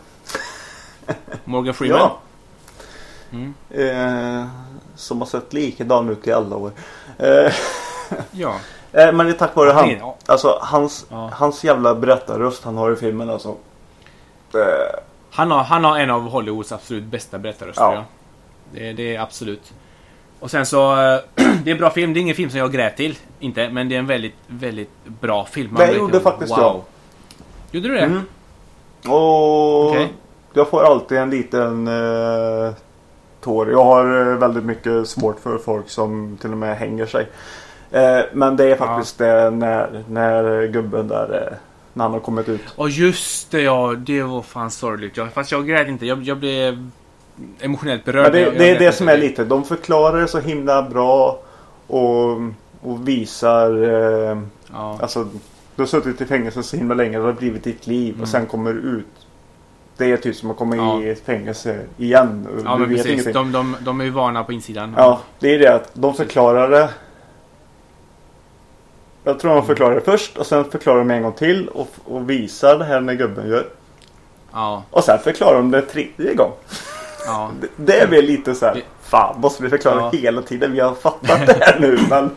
Morgan Freeman. Ja. Mm. Eh, som har sett likadan ut i alla år. Eh, ja. eh, men det är tack vare han. Alltså hans, Ja. hans jävla berättarröst han har i filmen alltså. Eh, Han, har, han har en av Hollywoods absolut bästa berättarröster. Ja. Ja. Det, det är absolut. Och sen så, eh, det är en bra film. Det är ingen film som jag grät till. Inte, men det är en väldigt, väldigt bra film. Man Det blir gjorde faktiskt wow. jag. Gjorde du det? Mm. Och Okej. jag får alltid en liten eh, tår. Jag har eh, väldigt mycket svårt för folk som till och med hänger sig. Eh, men det är faktiskt det när, när gubben där, eh, när han har kommit ut. Och just det ja, det var fan sorgligt. Jag, fast jag grät inte. Jag, jag blev emotionellt berörd. Men det, det är det som är lite, de förklarar det så himla bra och, och visar eh, Ja. Alltså, du har suttit i fängelse så himla länge, det har blivit ditt liv Mm. och sen kommer du ut. Det är typ som att komma Ja. i ett fängelse igen. och Ja du men vet precis. ingenting. De, de, de är ju vana på insidan. Ja, det är det att de förklarar det. Jag tror de förklarar det först och sen förklarar de en gång till och, och visar det här när gubben gör. Ja. Och sen förklarar de det tredje gång. Ja. Det, det är väl lite så här. Det- Fan, måste vi förklara Ja. hela tiden? Vi har fattat det här nu. Men,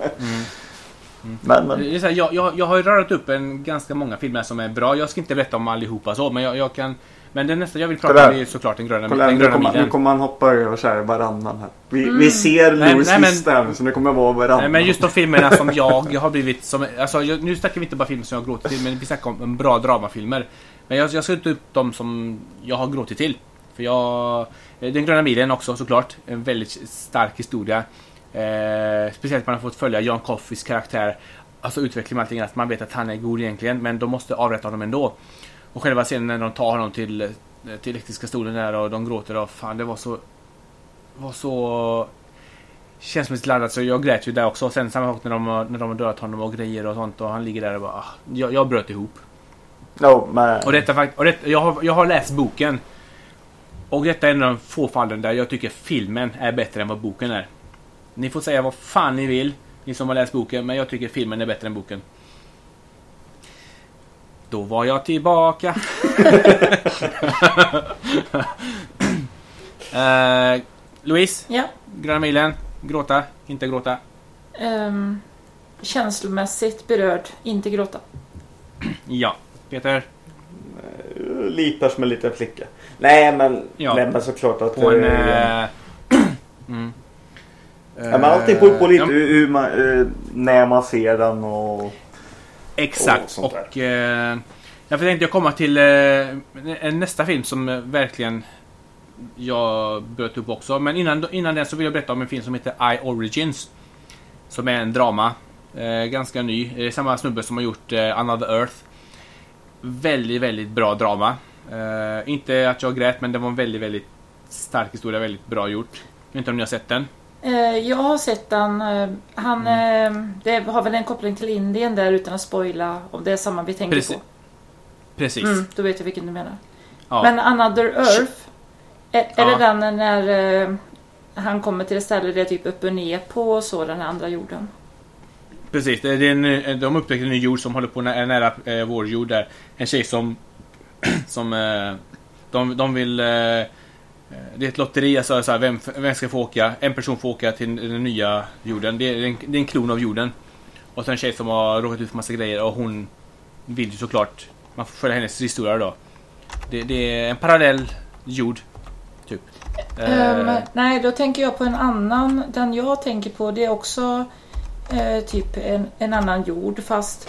men, men. Det är så här, jag, jag, jag har ju rört upp en ganska många filmer som är bra. Jag ska inte berätta om allihopa så, men jag, jag kan... Men det nästa jag vill prata om är såklart den gröna, Kolla, den nu, gröna kommer, nu milen. kommer han hoppa över så här varannan här. Vi, vi ser Louis nej, men- lista här, så det kommer vara varannan. Nej, men just de filmerna som jag har blivit som... Alltså, jag, nu snackar vi inte bara filmer som jag har gråtit till, men vi snackar om en bra dramafilmer. Men jag, jag ska ta upp de som jag har gråtit till. För jag... Den gröna milen också såklart. En väldigt stark historia. Eh, speciellt man har fått följa John Coffeys karaktär. Alltså utveckling med allting. Att man vet att han är god egentligen, men de måste avrätta honom ändå. Och själva scenen när de tar honom till, eh, till elektriska stolen där och de gråter och fan det var så... var så känslomässigt laddat så jag grät ju där också. Sen samma sak när de, när de har dödat honom och grejer och sånt och han ligger där och bara... ah, Jag, jag bröt ihop. No, men... Och detta och detta, jag, har, jag har läst boken. Och detta är en av de få fallen där jag tycker filmen är bättre än vad boken är. Ni får säga vad fan ni vill, ni som har läst boken, men jag tycker filmen är bättre än boken. Då var jag tillbaka. eh, Louise, Ja. Gröna milen. Gråta, inte gråta. ehm, känslomässigt berörd, inte gråta. Ja. Peter, Lipar som en liten flicka. Nej men, Ja. nej, men såklart att... på en... Eh, mm. ja, men allting beror på Eh, lite ja, hur, man, när man ser den och... Exakt. och Och, eh, jag tänkte jag komma till eh, nästa film som verkligen jag bröt upp också. Men innan, innan den så vill jag berätta om en film som heter I Origins. Som är en drama. Eh, ganska ny. Samma snubbe som har gjort eh, Another Earth. Väldigt, väldigt bra drama. Eh, inte att jag grät men det var en väldigt, väldigt stark historia. Väldigt bra gjort. Jag vet inte om ni har sett den? Eh, jag har sett den. eh, Han, Mm. det har väl en koppling till Indien där utan att spoila om det är samma vi tänker Precis. på. Precis. Mm, då vet jag vilken du menar. Ja. Men Another Earth. Är, är Ja. det den när han kommer till ett ställe där det är typ upp och ner på och så, den andra jorden? Precis, det är en, de upptäckte en ny jord som håller på nä- nära eh, vår jord där. En tjej som... som eh, de, de vill... Eh, eh, det är ett lotteri, alltså så här, vem, vem ska få åka? En person får åka till den nya jorden. Det är, en, det är en klon av jorden. Och så en tjej som har råkat ut för massa grejer och hon vill ju såklart... Man får följa hennes historia då. Det, det är en parallell jord. Typ. Eh, Ehm, nej, då tänker jag på en annan. Den jag tänker på det är också eh, typ en, en annan jord fast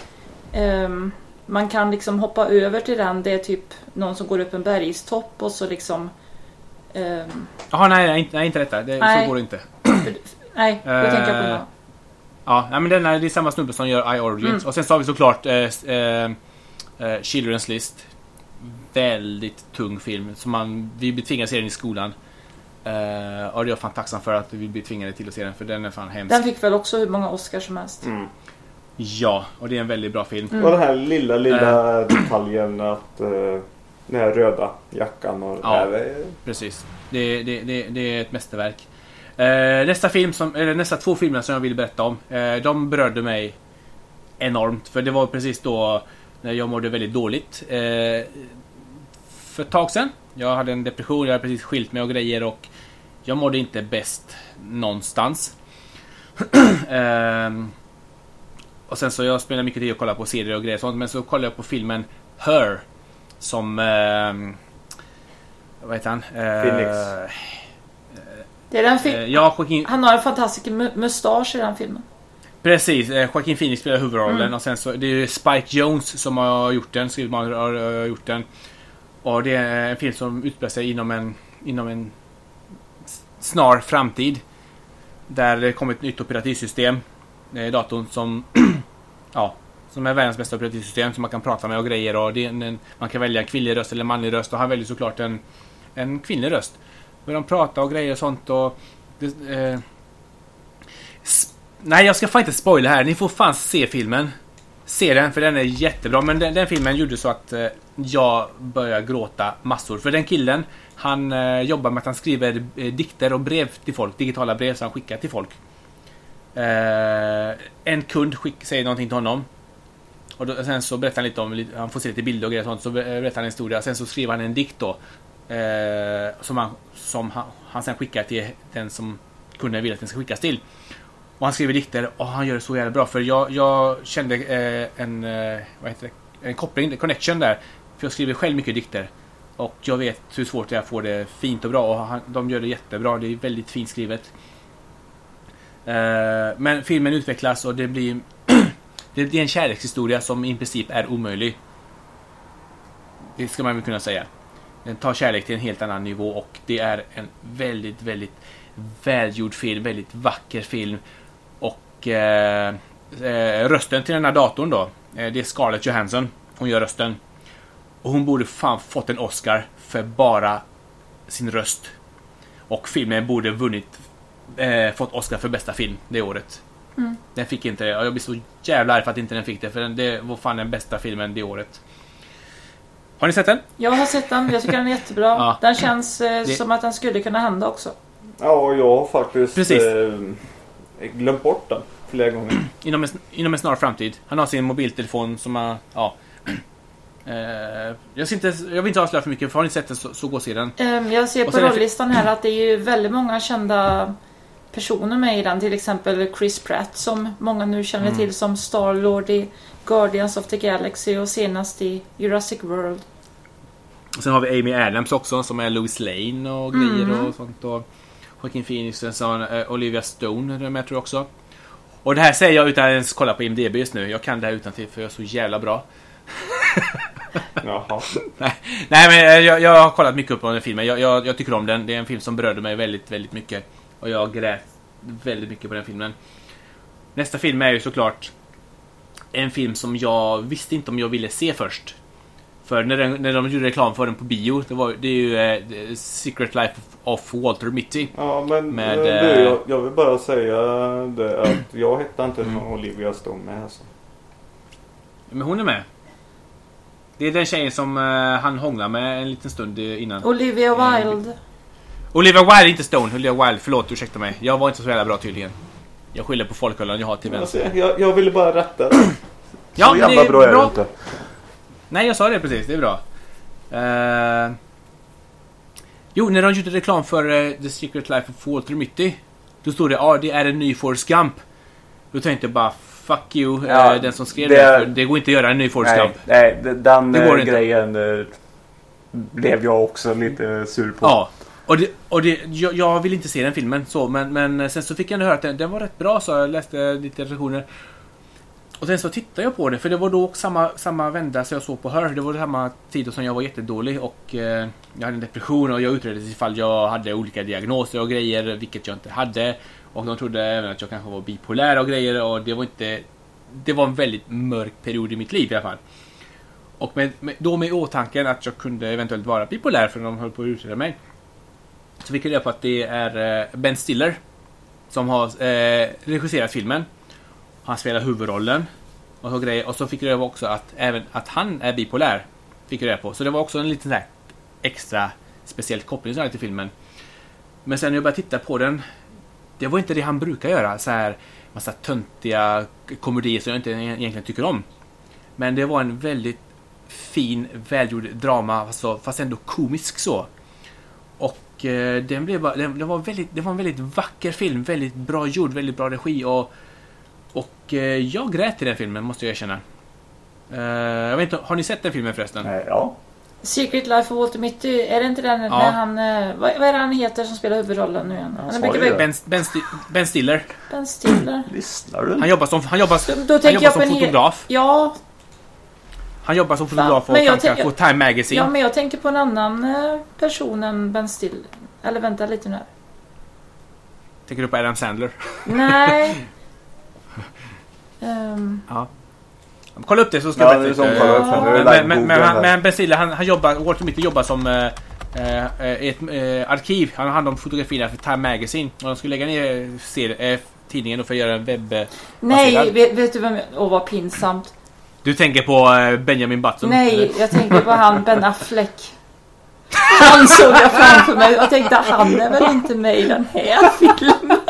ehm, man kan liksom hoppa över till den. Det är typ någon som går upp en bergstopp och så liksom ehm, Jaha, nej, nej, inte, nej, inte detta. Det, Nej. Så går det inte. Nej, då Eh, tänker jag på en annan. Ja, nej, men den är, det är samma snubbe som gör I Origins. Mm. Och sen så har vi såklart eh, eh, eh, Children's List. Väldigt tung film. Som man, vi blir tvingade se den i skolan. Eh, och det är jag fan tacksam för att vi blir tvingade till att se den. För den är fan hemsk. Den fick väl också hur många Oscars som helst. Mm. Ja, och det är en väldigt bra film. Mm. Och den här lilla, lilla detaljen att eh, den här röda jackan och Ja. det, Precis. Det, det, det, det är ett mästerverk. Eh, nästa film som, eller nästa två filmer som jag vill berätta om. Eh, de berörde mig enormt. För det var precis då när jag mådde väldigt dåligt. Eh, för ett tag sedan. Jag hade en depression, jag hade precis skilt mig och grejer och jag mådde inte bäst någonstans. Och sen så jag spelar mycket tid och kollar på serier och grejer och sånt. Men så kollade jag på filmen Her. Som... ehm, vad heter han? Eh, Phoenix. Det är den eh, ja, Joaquin, Han har en fantastisk mu- mustasch i den filmen. precis. Eh, Joaquin Phoenix spelar huvudrollen Mm. och sen så det är ju Spike Jones som har gjort den, skrivit och har gjort den. Och det är en film som utspelar sig inom en, inom en snar framtid. Där det kommer ett nytt operativsystem eh, datorn som ja, som är världens bästa operativsystem som man kan prata med och grejer och det en, en, man kan välja en kvinnlig röst eller en manlig röst och han väljer såklart en, en kvinnlig röst. Börjar de prata och grejer och sånt och det, eh, Nej, jag ska fan inte spoila här. Ni får fan se filmen. Se den, för den är jättebra. Men den, den filmen gjorde så att eh, jag började gråta massor. För den killen, han eh, jobbar med att han skriver eh, dikter och brev till folk. Digitala brev som han skickar till folk. Eh, en kund skick, säger någonting till honom. Och då, sen så berättar han lite om, han får se lite bilder och grejer och sånt. Så eh, berättar han en historia. Sen så skriver han en dikt då. Eh, som han, som han, han sen skickar till den som kunden vill att den ska skickas till. Och han skriver dikter och han gör det så jävla bra. För jag, jag kände eh, en, eh, vad heter det? en koppling, en connection där. För jag skriver själv mycket dikter. Och jag vet hur svårt det är att få det fint och bra. Och han, de gör det jättebra. Det är väldigt fint skrivet. Eh, men filmen utvecklas och det blir... det, är en kärlekshistoria som i princip är omöjlig. Det ska man väl kunna säga. Den tar kärlek till en helt annan nivå och det är en väldigt, väldigt välgjord film, väldigt vacker film. Och eh, eh rösten till den här datorn då, eh, det är Scarlett Johansson. Hon gör rösten. Och hon borde fan fått en Oscar för bara sin röst. Och filmen borde vunnit, eh, fått Oscar för bästa film det året. Mm. Den fick inte det och jag blir så jävla arg för att inte den fick det för den, det var fan den bästa filmen det året. Har ni sett den? Jag har sett den, jag tycker den är jättebra. Ja. Den känns eh, Det- som att den skulle kunna hända också. ja, jag har faktiskt Precis. eh, glömt bort den flera gånger. Inom en, inom en snar framtid. Han har sin mobiltelefon som har, ja. Eh, jag, inte, jag vill inte avslöja för mycket, för har ni sett den så, så gå och se den. Ehm, Jag ser Och på rollistan här att det är ju väldigt många kända personer med i den. Till exempel Chris Pratt som många nu känner Mm. till som Star-Lord i Guardians of the Galaxy och senast i Jurassic World. Sen har vi Amy Adams också som är Louis Lane och grejer Mm. och sånt. Och Joaquin Phoenix och eh, Olivia Stone är med tror jag också. Och det här säger jag utan att ens kolla på IMDB just nu. Jag kan det här utan till för jag är så jävla bra. Jaha. Nej, nej men jag, jag har kollat mycket upp på den filmen. Jag, jag, jag tycker om den. Det är en film som berörde mig väldigt, väldigt mycket. Och jag grät väldigt mycket på den filmen. Nästa film är ju såklart en film som jag visste inte om jag ville se först. För när, den, när de gjorde reklam för den på bio, det, var, det är ju eh, Secret Life of Walter Mitty. Ja men Med, eh, du, eh, jag, jag vill bara säga det att jag hittar inte Mm. Olivia Stone med alltså. Men hon är med. Det är den tjejen som eh, han hånglar med en liten stund innan. Olivia Mm. Wilde. Olivia Wilde, inte Stone. Olivia Wilde, förlåt, ursäkta mig. Jag var inte så jävla bra tydligen. Jag skyller på folkhållaren jag har till vänster. Alltså, jag, jag ville bara rätta Ja, Så men jävla det är bra är bra. det inte. Nej, jag sa det precis. Det är bra. Eh, Jo, när de gjorde reklam för eh, The Secret Life of Walter Mitty. Då stod det ja, ah, det är en ny Forrest Gump. Då tänkte jag bara fuck you, eh, Ja, den som skrev det det. det går inte att göra en ny Forrest Nej, Gump. nej den Det går inte. grejen eh, blev jag också lite sur på. Ja. Och, det, och det, jag, jag vill inte se den filmen så, men, men eh, sen så fick jag ändå höra att den, den var rätt bra så jag läste lite recensioner. Och sen så tittade jag på det, för det var då samma, samma vända som jag såg på Her. Det var samma tid som jag var jättedålig och eh, jag hade en depression och jag utreddes ifall jag hade olika diagnoser och grejer, vilket jag inte hade. Och de trodde även att jag kanske var bipolär och grejer och det var inte... Det var en väldigt mörk period i mitt liv i alla fall. Och med, med, då med i åtanke att jag kunde eventuellt vara bipolär för de höll på att utreda mig. Så fick jag reda på att det är eh, Ben Stiller som har eh, regisserat filmen. Han spelar huvudrollen. Och så, grejer. och så fick jag reda på också att även att han är bipolär. Fick jag reda på. Så det var också en liten där extra speciell koppling så här till filmen. Men sen när jag började titta på den. Det var inte det han brukar göra. Så här massa töntiga komedier som jag inte egentligen tycker om. Men det var en väldigt fin, välgjord drama, alltså, fast ändå komisk så. Och eh, den, blev bara, den, den var väldigt, det var en väldigt vacker film, väldigt bra gjord, väldigt bra regi och, och eh, jag grät i den filmen måste jag erkänna. Eh, jag vet inte, har ni sett den filmen förresten? Nej, ja. Secret Life of Walter Mitty, är det inte den Ja. när han... eh, Vad, vad är det han heter som spelar huvudrollen nu igen? Han är mycket. Ben, ben, Sti- ben Stiller. Ben Stiller. Lyssnar du? Han jobbar som, han jobbar, Då, då han jobbar som fotograf. Ja, Han jobbar som fotograf och men jag framkallar tänker- på Time Magazine. ja, men jag tänker på en annan eh, person än Ben Stiller. Eller vänta lite nu. Tänker du på Adam Sandler? Nej. Ehm, Kolla upp det så ska Ja, jag det är berätta som det Men, men, men, han- Ben Stiller, han, han jobbar, Walter Mitty jobbar som eh, eh, ett eh, arkiv. Han har hand om fotografierna för Time Magazine. Och de skulle lägga ner ser, eh, tidningen för att göra en webb... nej, vet, vet du vem... Åh, vad pinsamt. Du tänker på eh, Benjamin Button? Nej, jag tänker på han Ben Affleck. Han såg jag framför mig. Jag tänkte han är väl inte med i den här filmen.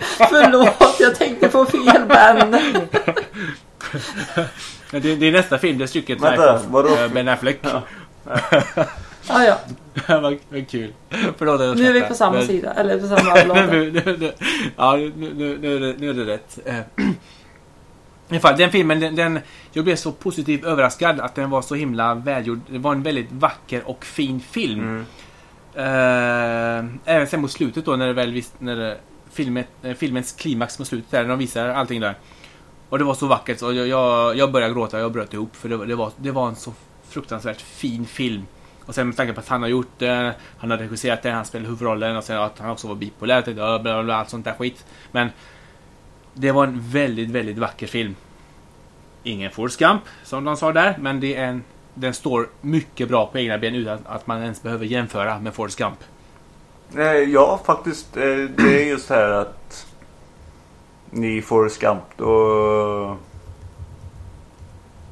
Förlåt, jag tänkte på fel Ben. Det, det är nästa film, det är stycket Vänta, vadå? eh, Ben Affleck. Ja. Ja, ja. vad, vad kul. Förlåt att jag Nu är vi på samma Men- sida. Eller på samma blad. nu, nu, nu, ja, nu, nu, nu, är det, nu är det rätt. I fall, den filmen, den, den, jag blev så positivt överraskad att den var så himla välgjord. Det var en väldigt vacker och fin film. Mm. Eh, även sen mot slutet då när det väl när det, filmen, eh, filmens klimax mot slutet där, när de visar allting där. Och det var så vackert så jag, jag, jag började gråta, jag bröt ihop för det, var- det, var, det var en så fruktansvärt fin film. Och sen med tanke på att han har gjort det, han har regisserat den, han spelar huvudrollen och sen att han också var bipolär, jag, bla, bla, bla, allt sånt där skit. Men det var en väldigt, väldigt vacker film. Ingen Forrest Gump, som de sa där, men det är en, den står mycket bra på egna ben utan att man ens behöver jämföra med Forrest Gump. Eh, ja, faktiskt. Eh, det är just här att ni Forrest Gump då...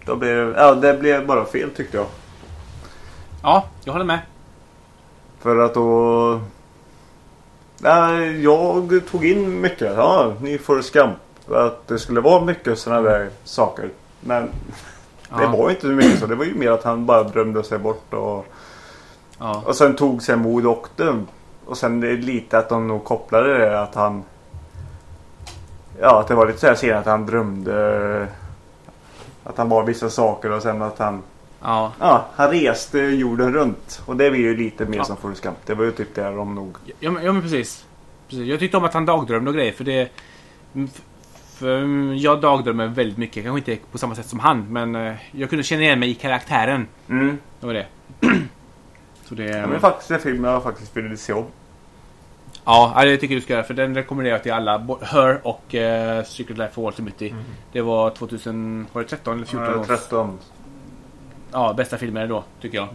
Då blir det, ja, det blev bara fel tyckte jag. Ja, jag håller med. För att då... Jag tog in mycket. Ja, ni Forrest Gump. Att det skulle vara mycket sådana där saker. Men Ja. Det var inte så mycket så. Det var ju mer att han bara drömde sig bort och, Ja. och sen tog sig mod och åkte. Och sen lite att de nog kopplade det att han Ja att det var lite så här senare att han drömde Att han var vissa saker och sen att han ja. Ja, han reste jorden runt. Och det blir ju lite mer Ja. som Forrest Gump. Det var ju typ det de nog Ja, men, ja men precis. precis. Jag tyckte om att han dagdrömde och grejer för det... mm, För mm, jag dagdrömmer väldigt mycket. Kanske inte på samma sätt som han men eh, jag kunde känna igen mig i karaktären. Mm. Det var det. Så det... Ja, men faktiskt en film jag faktiskt ville se om. Ja, det tycker du ska göra för den rekommenderar jag till alla. Her och uh, Secret Life of Walter Mitty. Det var 2000... Var det 13 eller 14? Ja, års- 13. Ja, bästa filmer då, tycker jag.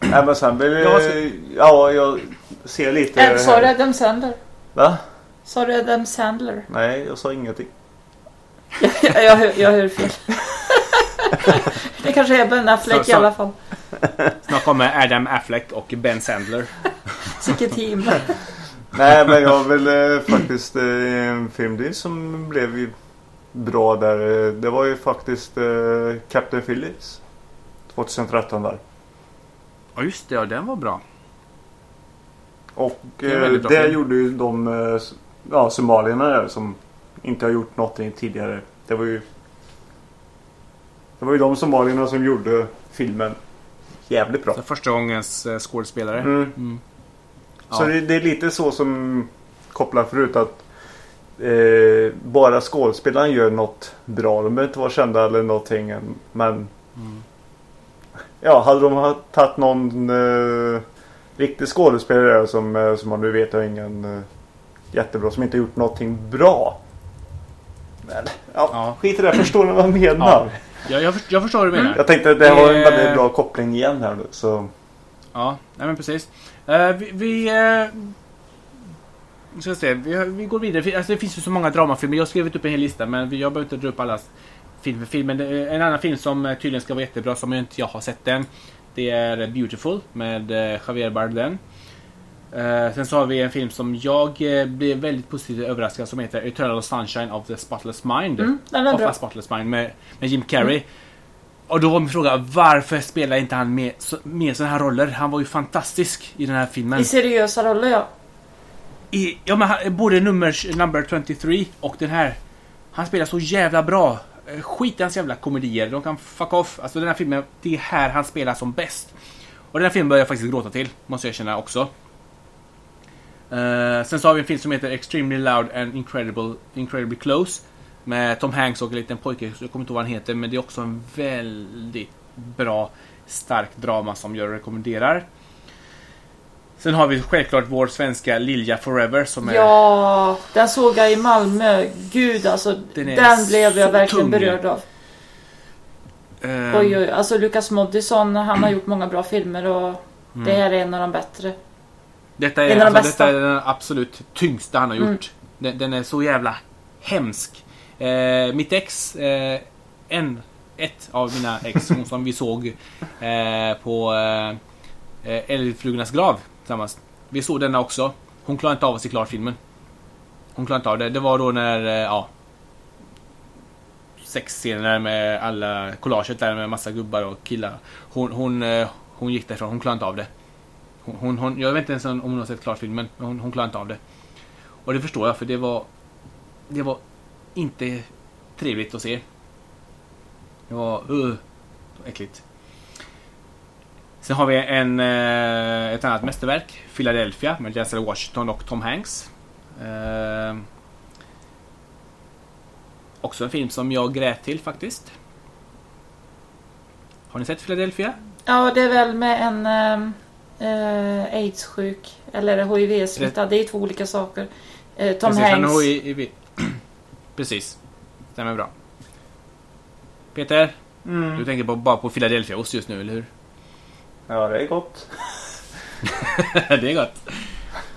Nej men sen vill Ja, jag... Ja, jag ser lite... Äh, sa du Adam Sandler? Va? Sa du Adam Sandler? Nej, jag sa ingenting. jag, jag, hör, jag hör fel. det kanske är Ben Affleck Så- så- i alla fall. Snart kommer Adam Affleck och Ben Sandler. Vilket team. Nej men jag vill eh, faktiskt eh, en film till som blev ju bra där. Det var ju faktiskt eh, Captain Phillips. 2013 där. Ja, just det. Ja, den var bra. Och Det eh, det gjorde ju de eh, ja, somalierna där som inte har gjort någonting tidigare. Det var ju Det var ju de somalierna som gjorde filmen jävligt bra. Så första gångens eh, skådespelare. Mm. Mm. Så Ja. det, det är lite så som kopplar förut att eh, bara skådespelaren gör något bra. De behöver inte vara kända eller någonting. Men Mm. ja, hade de tagit någon eh, riktig skådespelare som, eh, som man nu vet är ingen eh, jättebra som inte gjort någonting bra. Men ja, Ja. skit i det. Förstår ni vad jag menar? Ja, jag, för, jag förstår vad du menar. Jag tänkte att det var en Eh. väldigt bra koppling igen här nu. Så Ja, nej men precis. Eh, vi... vi nu ska se, vi, vi går vidare. Alltså, det finns ju så många dramafilmer. Jag har skrivit upp en hel lista men jag behöver inte dra upp alla film för film. Men det är en annan film som eh, tydligen ska vara jättebra som jag inte jag har sett än. Det är Beautiful med eh, Javier Bardem. Eh, sen så har vi en film som jag eh, blev väldigt positivt överraskad som heter Eternal Sunshine of the Spotless Mind. Mm, den of bra. Spotless Mind med, med Jim Carrey. Och då var min fråga, varför spelar inte han mer, mer sådana här roller? Han var ju fantastisk i den här filmen. I seriösa roller ja. I, ja, men han, både nummer, number 23 och den här. Han spelar så jävla bra. Eh, skit i hans jävla komedier. De kan fuck off. Alltså den här filmen, det är här han spelar som bäst. Och den här filmen börjar jag faktiskt gråta till. Måste jag känna också. Uh, sen så har vi en film som heter Extremely Loud and Incredible, Incredibly Close. Med Tom Hanks och en liten pojke. Jag kommer inte ihåg vad han heter. Men det är också en väldigt bra, stark drama som jag rekommenderar. Sen har vi självklart vår svenska Lilja Forever som är... Ja, den såg jag i Malmö. Gud alltså. Den Den, blev jag verkligen tung. berörd av. ehm, Oj, oj, alltså Lukas Moodysson, han har gjort många bra filmer och mm. det här är en av de bättre. Detta en är, av de alltså, bästa. detta är den absolut tyngsta han har gjort. Mm. Den, den är så jävla hemsk. Eh, mitt ex, eh, en, ett av mina ex som vi såg eh, på eh, eh, Eldflugornas grav tillsammans. Vi såg denna också. Hon klarade inte av att se klart filmen. Hon klarade inte av det. Det var då när, eh, ja. Sexscener med alla collaget där med massa gubbar och killar. Hon, hon, eh, hon gick därifrån. Hon klarade inte av det. Hon, hon, hon, jag vet inte ens om hon har sett klart filmen, men hon, hon klarade inte av det. Och det förstår jag, för det var... Det var inte trevligt att se. Det var... Uh, äckligt. Sen har vi en, eh, ett annat mästerverk, Philadelphia, med Denzel Washington och Tom Hanks. Eh, också en film som jag grät till faktiskt. Har ni sett Philadelphia? Ja, det är väl med en ehm, eh, aids-sjuk eller HIV-smittad. Det är två olika saker. Eh, Tom Precis, han Hanks. i- Precis. Stämmer bra. Peter, mm. du tänker på, bara på Philadelphia-ost just nu, eller hur? Ja, det är gott. det är gott.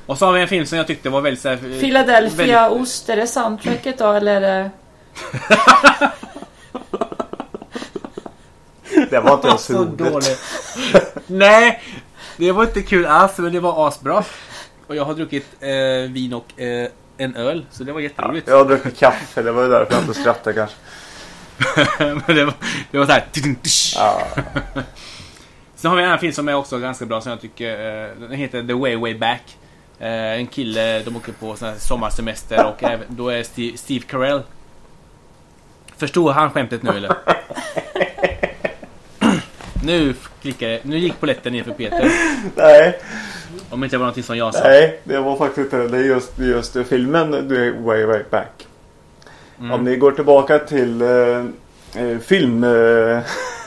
Och så har vi en film som jag tyckte var väldigt... Så här, eh, Philadelphia väldigt- ost, är det soundtracket då eller är det... Det var inte ens Så roligt. Nej, det var inte kul alls, men det var asbra. Och jag har druckit eh, vin och eh, en öl. Så det var Ja, jätteroligt. jag har druckit kaffe, det var ju därför jag inte skrattade kanske. Men det var, det var så här. Ja, Sen har vi en annan film som är också ganska bra som jag tycker. eh, Den heter The Way Way Back. Eh, En kille, de åker på sån sommarsemester och då är Steve, Steve Carell. Förstod han skämtet nu eller? nu klickade det. Nu gick polletten ner för Peter. nej, Om det inte var någonting som jag sa. nej, det var faktiskt inte det. Det är just, det just det. filmen är way, way back. Mm. Om ni går tillbaka till eh, eh, film, eh,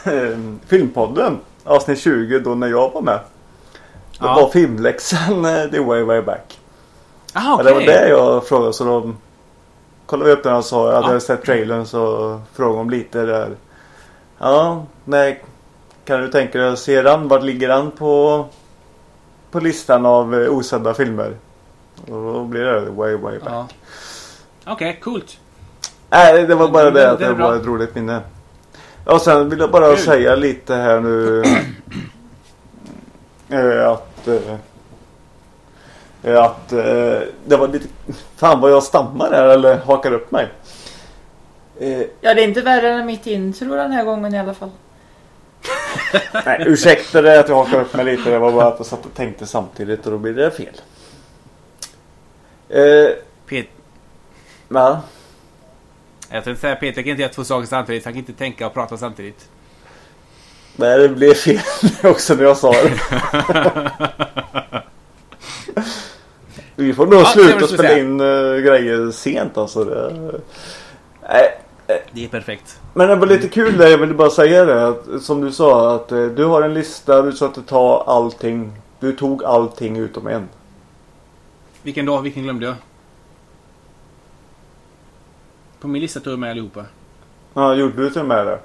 filmpodden, avsnitt 20, då när jag var med. Då Ja. var filmläxan eh, The Way Way Back. Aha, okej. det var det jag frågade så då kollade vi upp den och sa jag hade sett trailern så frågade de lite där. Ja, nej. Kan du tänka dig att se den? Vart ligger den på, på listan av eh, osedda filmer? Och då blir det Way Way Back. Ja. Okej, coolt. Nej, det var bara Det- det att det det är bra. var ett roligt minne. Och sen vill jag bara Kul. säga lite här nu. eh, att eh, att eh, det var lite... Fan vad jag stammar här eller hakar upp mig. Ja, det är inte värre än mitt intro den här gången i alla fall. nej, ursäkta det att jag hakar upp mig lite. Det var bara att jag satt och tänkte samtidigt och då blir det fel. Eh, Pet- va? Jag tänkte säga Peter kan inte göra två saker samtidigt. Han kan inte tänka och prata samtidigt. Nej, det blev fel också när jag sa det. Vi får nog Ja, sluta spela in uh, grejer sent alltså. Det... Nej, Det är perfekt. men det var lite kul där, jag ville bara säga det. Att, som du sa, att eh, du har en lista, du sa att du tar allting. Du tog allting utom en. Vilken dag? Vilken glömde jag? På min lista tog jag med allihopa. Ja, gjorde du till och med det?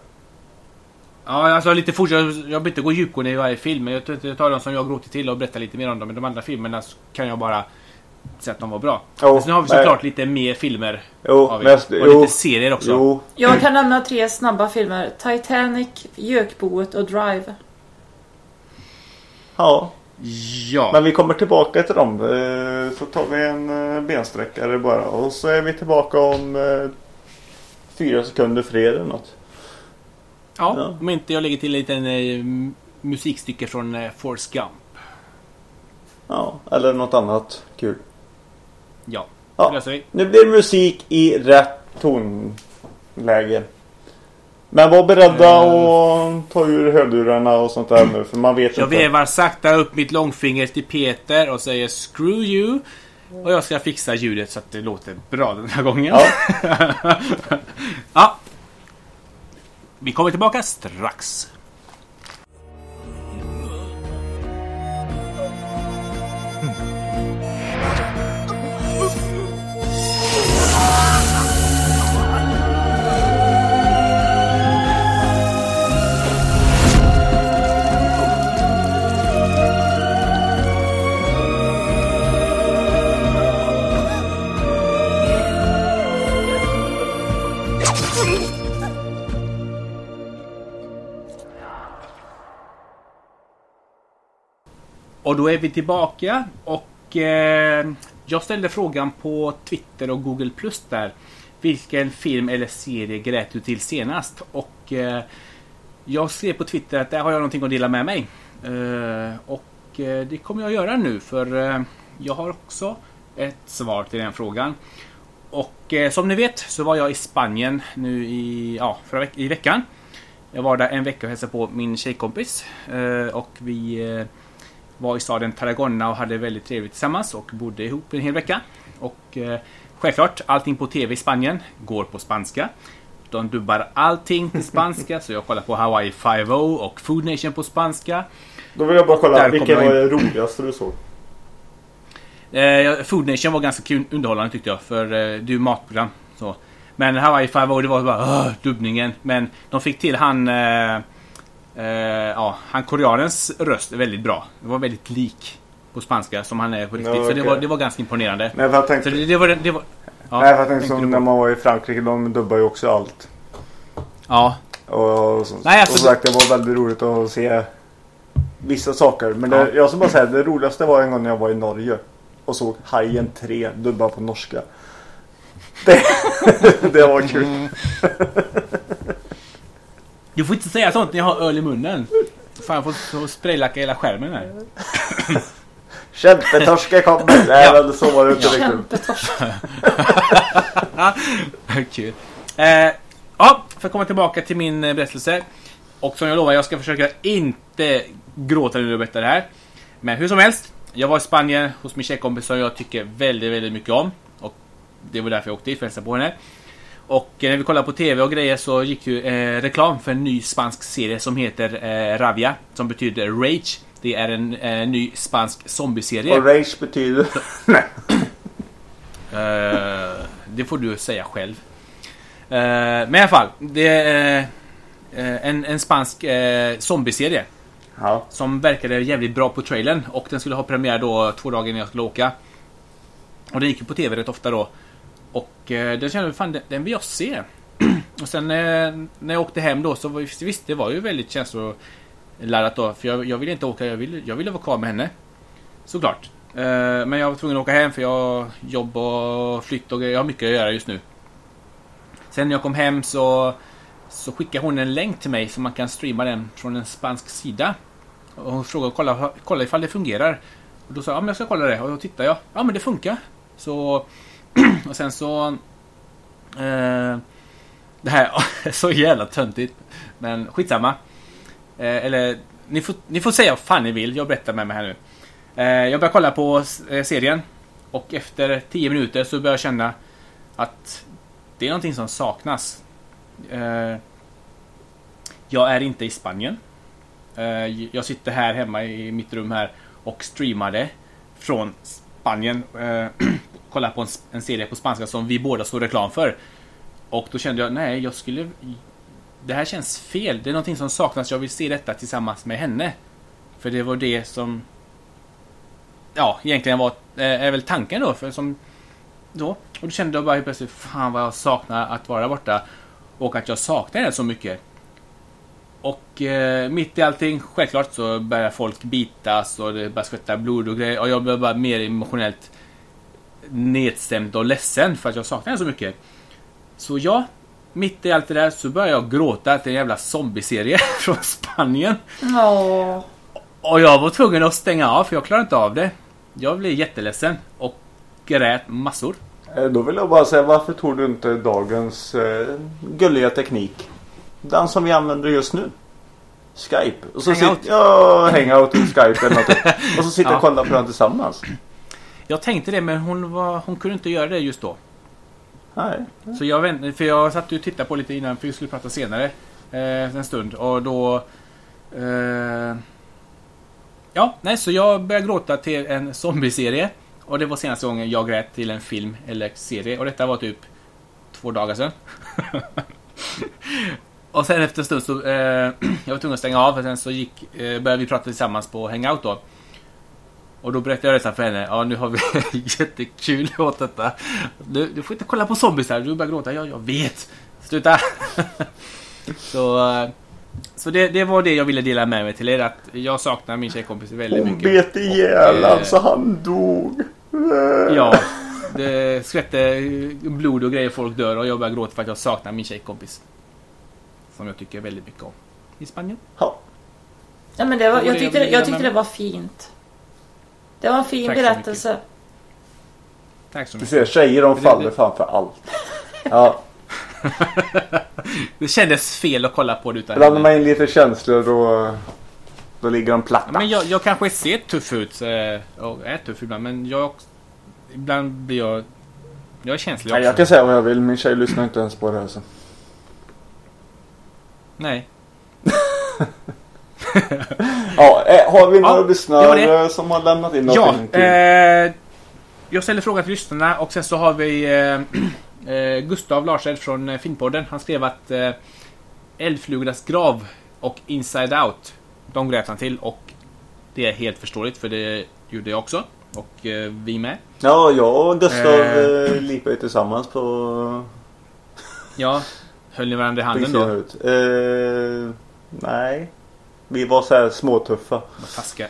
Ja, alltså lite fort. Jag, jag behöver inte gå djupgående i varje film. Men jag, tar- jag tar de som jag gråter till och berättar lite mer om dem. Men de andra filmerna så kan jag bara säga att de var bra. Jo, Men sen har vi nej. såklart lite mer filmer. Vi. men, Och jo, lite serier också. jo. Jag kan nämna tre snabba filmer. Titanic, Gökboet och Drive. Ja, Ja. men vi kommer tillbaka till dem. Eh, Så tar vi en eh, bensträckare bara. Och så är vi tillbaka om eh, fyra sekunder fred eller något. ja. ja. Om inte jag lägger till en liten eh, musikstycke från eh, Forrest Gump. Ja, eller något annat kul. Ja. Ja. Löser vi. Nu blir det musik i rätt tonläge. Men var beredda Eh. att ta ur hörlurarna och sånt där nu för man vet Jag inte. vevar sakta upp mitt långfinger till Peter och säger Screw you. Och jag ska fixa ljudet så att det låter bra den här gången. Ja. Ja. Vi kommer tillbaka strax. Och då är vi tillbaka och eh, jag ställde frågan på Twitter och Google Plus där. Vilken film eller serie grät du till senast? Och eh, jag skrev på Twitter att där har jag någonting att dela med mig. Eh, och eh, det kommer jag att göra nu för eh, jag har också ett svar till den frågan. Och eh, som ni vet så var jag i Spanien nu i, ja, förra veck- i veckan. Jag var där en vecka och hälsade på min tjejkompis. Eh, och vi eh, var i staden Tarragona och hade väldigt trevligt tillsammans och bodde ihop en hel vecka. Och eh, självklart, allting på TV i Spanien går på spanska. De dubbar allting till spanska, så jag kollar på Hawaii 5 och Food Nation på spanska. Då vill jag bara kolla, vilken var det roligaste du såg? Eh, Food Nation var ganska kul, underhållande tyckte jag, för eh, det är ju matprogram. Så. Men Hawaii 5 det var bara dubbningen. Men de fick till han... Eh, eh, ja, han koreanens röst är väldigt bra. Det var väldigt lik på spanska som han är på riktigt. Ja, Så det var, det var ganska imponerande. Nej, för jag tänkte, Så det, det var... Det var ja, nej, för jag tänkte som när man var i Frankrike, de dubbar ju också allt. Ja, Och, och, så, Nej, alltså och sagt, det var väldigt roligt att se vissa saker. Men det, Ja. jag ska bara säga, det roligaste var en gång när jag var i Norge. Och såg Hajen 3 dubbad på norska. Det, det var kul. Du får inte säga sånt när jag har öl i munnen. Fan, jag får, spraylacka hela skärmen här. Kämpetorske kommer. Nej men så var det inte riktigt. Kämpetorsk. Kul. Eh, ja, för att komma tillbaka till min eh, berättelse. Och som jag lovar, jag ska försöka inte gråta när jag berättar det här. Men hur som helst. Jag var i Spanien hos min tjejkompis som jag tycker väldigt, väldigt mycket om. Och det var därför jag åkte dit för att hälsa på henne. Och eh, när vi kollade på TV och grejer så gick ju eh, reklam för en ny spansk serie som heter eh, Ravia. Som betyder Rage. Det är en eh, ny spansk zombieserie. Och rage betyder... Nej. Eh, det får du säga själv. Eh, men i alla fall. Det är en, en spansk eh, zombieserie. Ja. Som verkade jävligt bra på trailern. Och den skulle ha premiär då två dagar innan jag skulle åka. Och den gick ju på TV rätt ofta då. Och eh, den kände jag, fan den, den vill jag se. och sen eh, när jag åkte hem då så var, visst det var ju väldigt känsloladdat då. För jag, jag ville inte åka, jag ville, jag ville vara kvar med henne. Såklart. Eh, men jag var tvungen att åka hem för jag har jobb och flytt och grejer. jag har mycket att göra just nu. Sen när jag kom hem så, så skickade hon en länk till mig så man kan streama den från en spansk sida. Och hon frågade kolla, kolla ifall det fungerar. Och då sa jag ja men jag ska kolla det och då tittade jag. Ja men det funkar. Så och sen så eh, Det här är så jävla töntigt. Men skitsamma. Eh, eller ni får, ni får säga vad fan ni vill. Jag berättar med mig här nu. Eh, jag börjar kolla på eh, serien. Och efter 10 minuter så börjar jag känna att det är någonting som saknas. Eh, jag är inte i Spanien. Eh, jag sitter här hemma i mitt rum här och streamade från Spanien. Eh, kolla på en, en serie på spanska som vi båda såg reklam för. Och då kände jag, nej, jag skulle... Det här känns fel. Det är någonting som saknas. Jag vill se detta tillsammans med henne. För det var det som... Ja, egentligen var... Eh, är väl tanken då. För som... Då. Och då kände jag bara helt plötsligt, fan vad jag saknar att vara där borta. Och att jag saknar henne så mycket. Och eh, mitt i allting, självklart så börjar folk bitas och det börjar skvätta blod och grejer. Och jag blir bara mer emotionellt nedstämd och ledsen för att jag saknar henne så mycket. Så ja, mitt i allt det där så börjar jag gråta till en jävla zombieserie från Spanien. Åh. Och jag var tvungen att stänga av för jag klarade inte av det. Jag blev jätteledsen och grät massor. Eh, Då vill jag bara säga varför tog du inte dagens eh, gulliga teknik? Den som vi använder just nu. Skype. Och så Hangout. sitter ja, hangout Skype eller något. Och så sitter Ja. och kollar på den tillsammans. Jag tänkte det men hon, var, hon kunde inte göra det just då. Nej. Så jag väntade, för jag satt och tittade på lite innan för vi skulle prata senare. Eh, en stund och då... Eh, ja, nej så jag började gråta till en zombieserie. Och det var senaste gången jag grät till en film eller serie. Och detta var typ två dagar sedan. och sen efter en stund så... Eh, jag var tvungen att stänga av och sen så gick, eh, började vi prata tillsammans på Hangout då. Och då berättade jag detta för henne. Ja, nu har vi jättekul åt detta. Du, du får inte kolla på zombies här. Du börjar gråta. Ja, jag vet. Sluta. så eh, så det, det var det jag ville dela med mig till er. Att jag saknar min tjejkompis väldigt Hon mycket. bet ihjäl Och, eh, han så han dog. Ja. Det skvätte blod och grejer. Folk dör. Och jag börjar gråta för att jag saknar min tjejkompis. Som jag tycker väldigt mycket om. I Spanien. Ja. Ja, men det var, Det jag, det tyckte, jag tyckte det var fint. Det var en fin Tack så berättelse. Tack så Du mycket. ser tjejer de faller det- fan för allt. Ja. Det kändes fel att kolla på det utan Blandar man in lite känslor då, då ligger de platta. Ja, men jag, jag kanske ser tuff ut. eh, Och är tuff ibland. Men jag... Ibland blir jag... Jag är känslig Nej, också. jag kan säga vad jag vill. Min tjej lyssnar inte ens på det här. Så. Nej. Ja, eh, har vi några Ja, lyssnare som har lämnat in Ja, någonting till? eh, jag ställer frågan till lyssnarna och sen så har vi eh, eh, Gustav Larsed från eh, Filmpodden. Han skrev att eh, Eldflugornas grav och Inside Out, de grät han till och det är helt förståeligt för det gjorde jag också. Och eh, vi med. Ja, jag och Gustav Eh. lipade tillsammans på Ja, höll ni varandra i handen då? Eh, nej. Vi var så här småtuffa. Taskiga.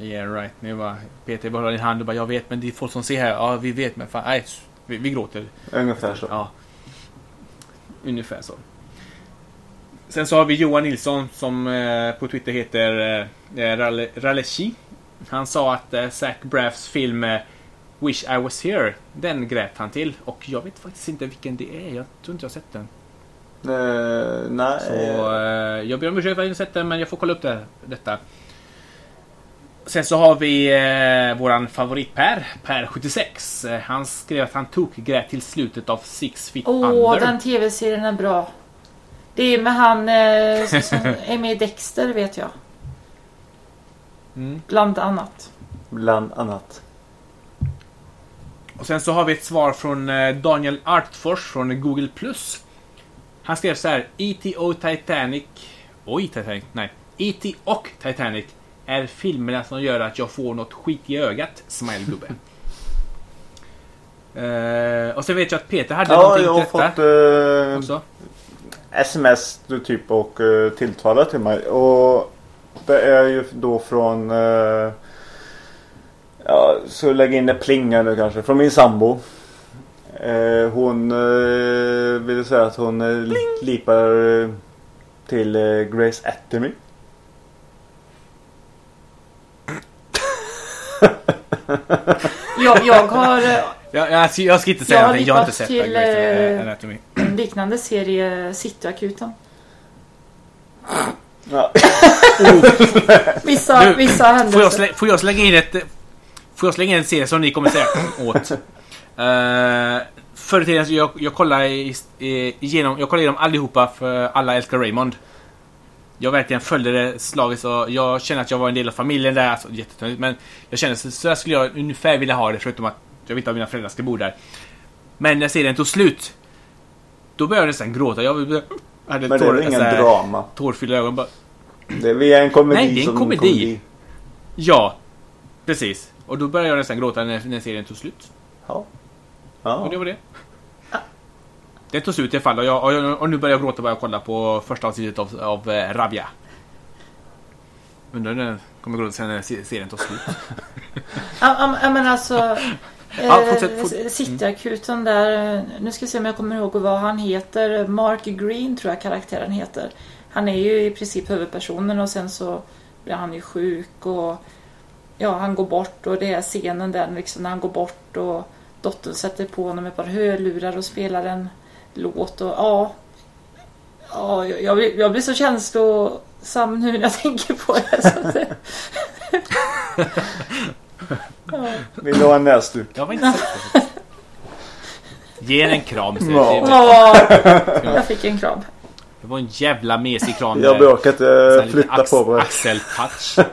Yeah right. Nu bara Peter bara din hand och bara jag vet men det är folk som ser här. Ja vi vet men fan nej. Vi, vi gråter. Ungefär så. Ja. Ungefär så. Sen så har vi Johan Nilsson som eh, på Twitter heter eh, Ralle, Ralechi. Han sa att eh, Zach Braffs film eh, Wish I Was Here, den grät han till. Och jag vet faktiskt inte vilken det är. Jag tror inte jag har sett den. Eh, nej. Så eh, jag ber om ursäkt för att jag inte sett den, men jag får kolla upp det, detta. Sen så har vi eh, våran favorit Per, Per76. Eh, han skrev att han tog grät till slutet av Six Feet Åh, Under. den tv-serien är bra. Det är med han eh, som- är med i Dexter vet jag. Mm. Bland annat. Bland annat. Och sen så har vi ett svar från eh, Daniel Artfors från Google+. Han skrev så här. E.T. och Titanic... Oj, Titanic. Nej. E.T. och Titanic är filmerna som gör att jag får något skit i ögat. Smile gubbe. Eh, och sen vet jag att Peter hade Ja, någonting jag har till detta fått eh, också. sms du typ och uh, tilltalar till mig. Och det är ju då från... Uh, ja, så lägg in ett pling här nu kanske. Från min sambo. Eh, hon uh, ville säga att hon uh, lipar eh, till eh, Grace Anatomy. Jag, jag har eh, Jag, jag, ska- jag ska inte säga Jag har någonting. Jag har inte sett till, Grey's eh, Anatomy. en liknande serie, Cityakuten. Ja. Vissa, Nu, vissa Får jag, händelser. slä, får jag slänga in ett... Får jag slänga in en serie som ni kommer säga åt? Uh, förr i tiden så jag, jag kollade i, i, igenom, jag kollade igenom allihopa för alla älskar Raymond. Jag verkligen följde det slaget så jag känner att jag var en del av familjen där. Alltså, jättetöntigt, men jag känner så, så där skulle jag ungefär vilja ha det förutom att jag vet att mina föräldrar ska bo där. Men när serien tog slut. Då började jag nästan gråta. Jag hade Men det är tår- ingen här drama? tårfyllda ögon. Bara, Det är, en komedi Nej, det är en som komedi. Ja, precis. Och då började jag nästan gråta när, när serien tog slut. Ja. Och det ja. var det. Det tog slut i alla fall och, jag, och, jag, och nu börjar jag gråta bara jag kolla på första avsnittet av, av eh, Rabia. Undrar när jag kommer gråta sen när se- serien tar slut. Ja, ja, ja, men alltså. Ja, eh, fortsätt, fort- Cityakuten där. eh, Nu ska jag se om jag kommer ihåg vad han heter. Mark Green tror jag karaktären heter. Han är ju i princip huvudpersonen och sen så blir han ju sjuk och ja, han går bort och det är scenen där liksom när han går bort och dottern sätter på honom ett par hörlurar och spelar en låt och ja. Ja, jag, jag, blir, jag blir så känslosam nu när jag tänker på det. Så att det ja. Vill du ha en näsduk? Jag var inte. Ge en kram. Så Ja. jag fick en kram. det var en jävla mesig kram. Jag inte lite flytta på mig. Axeltouch.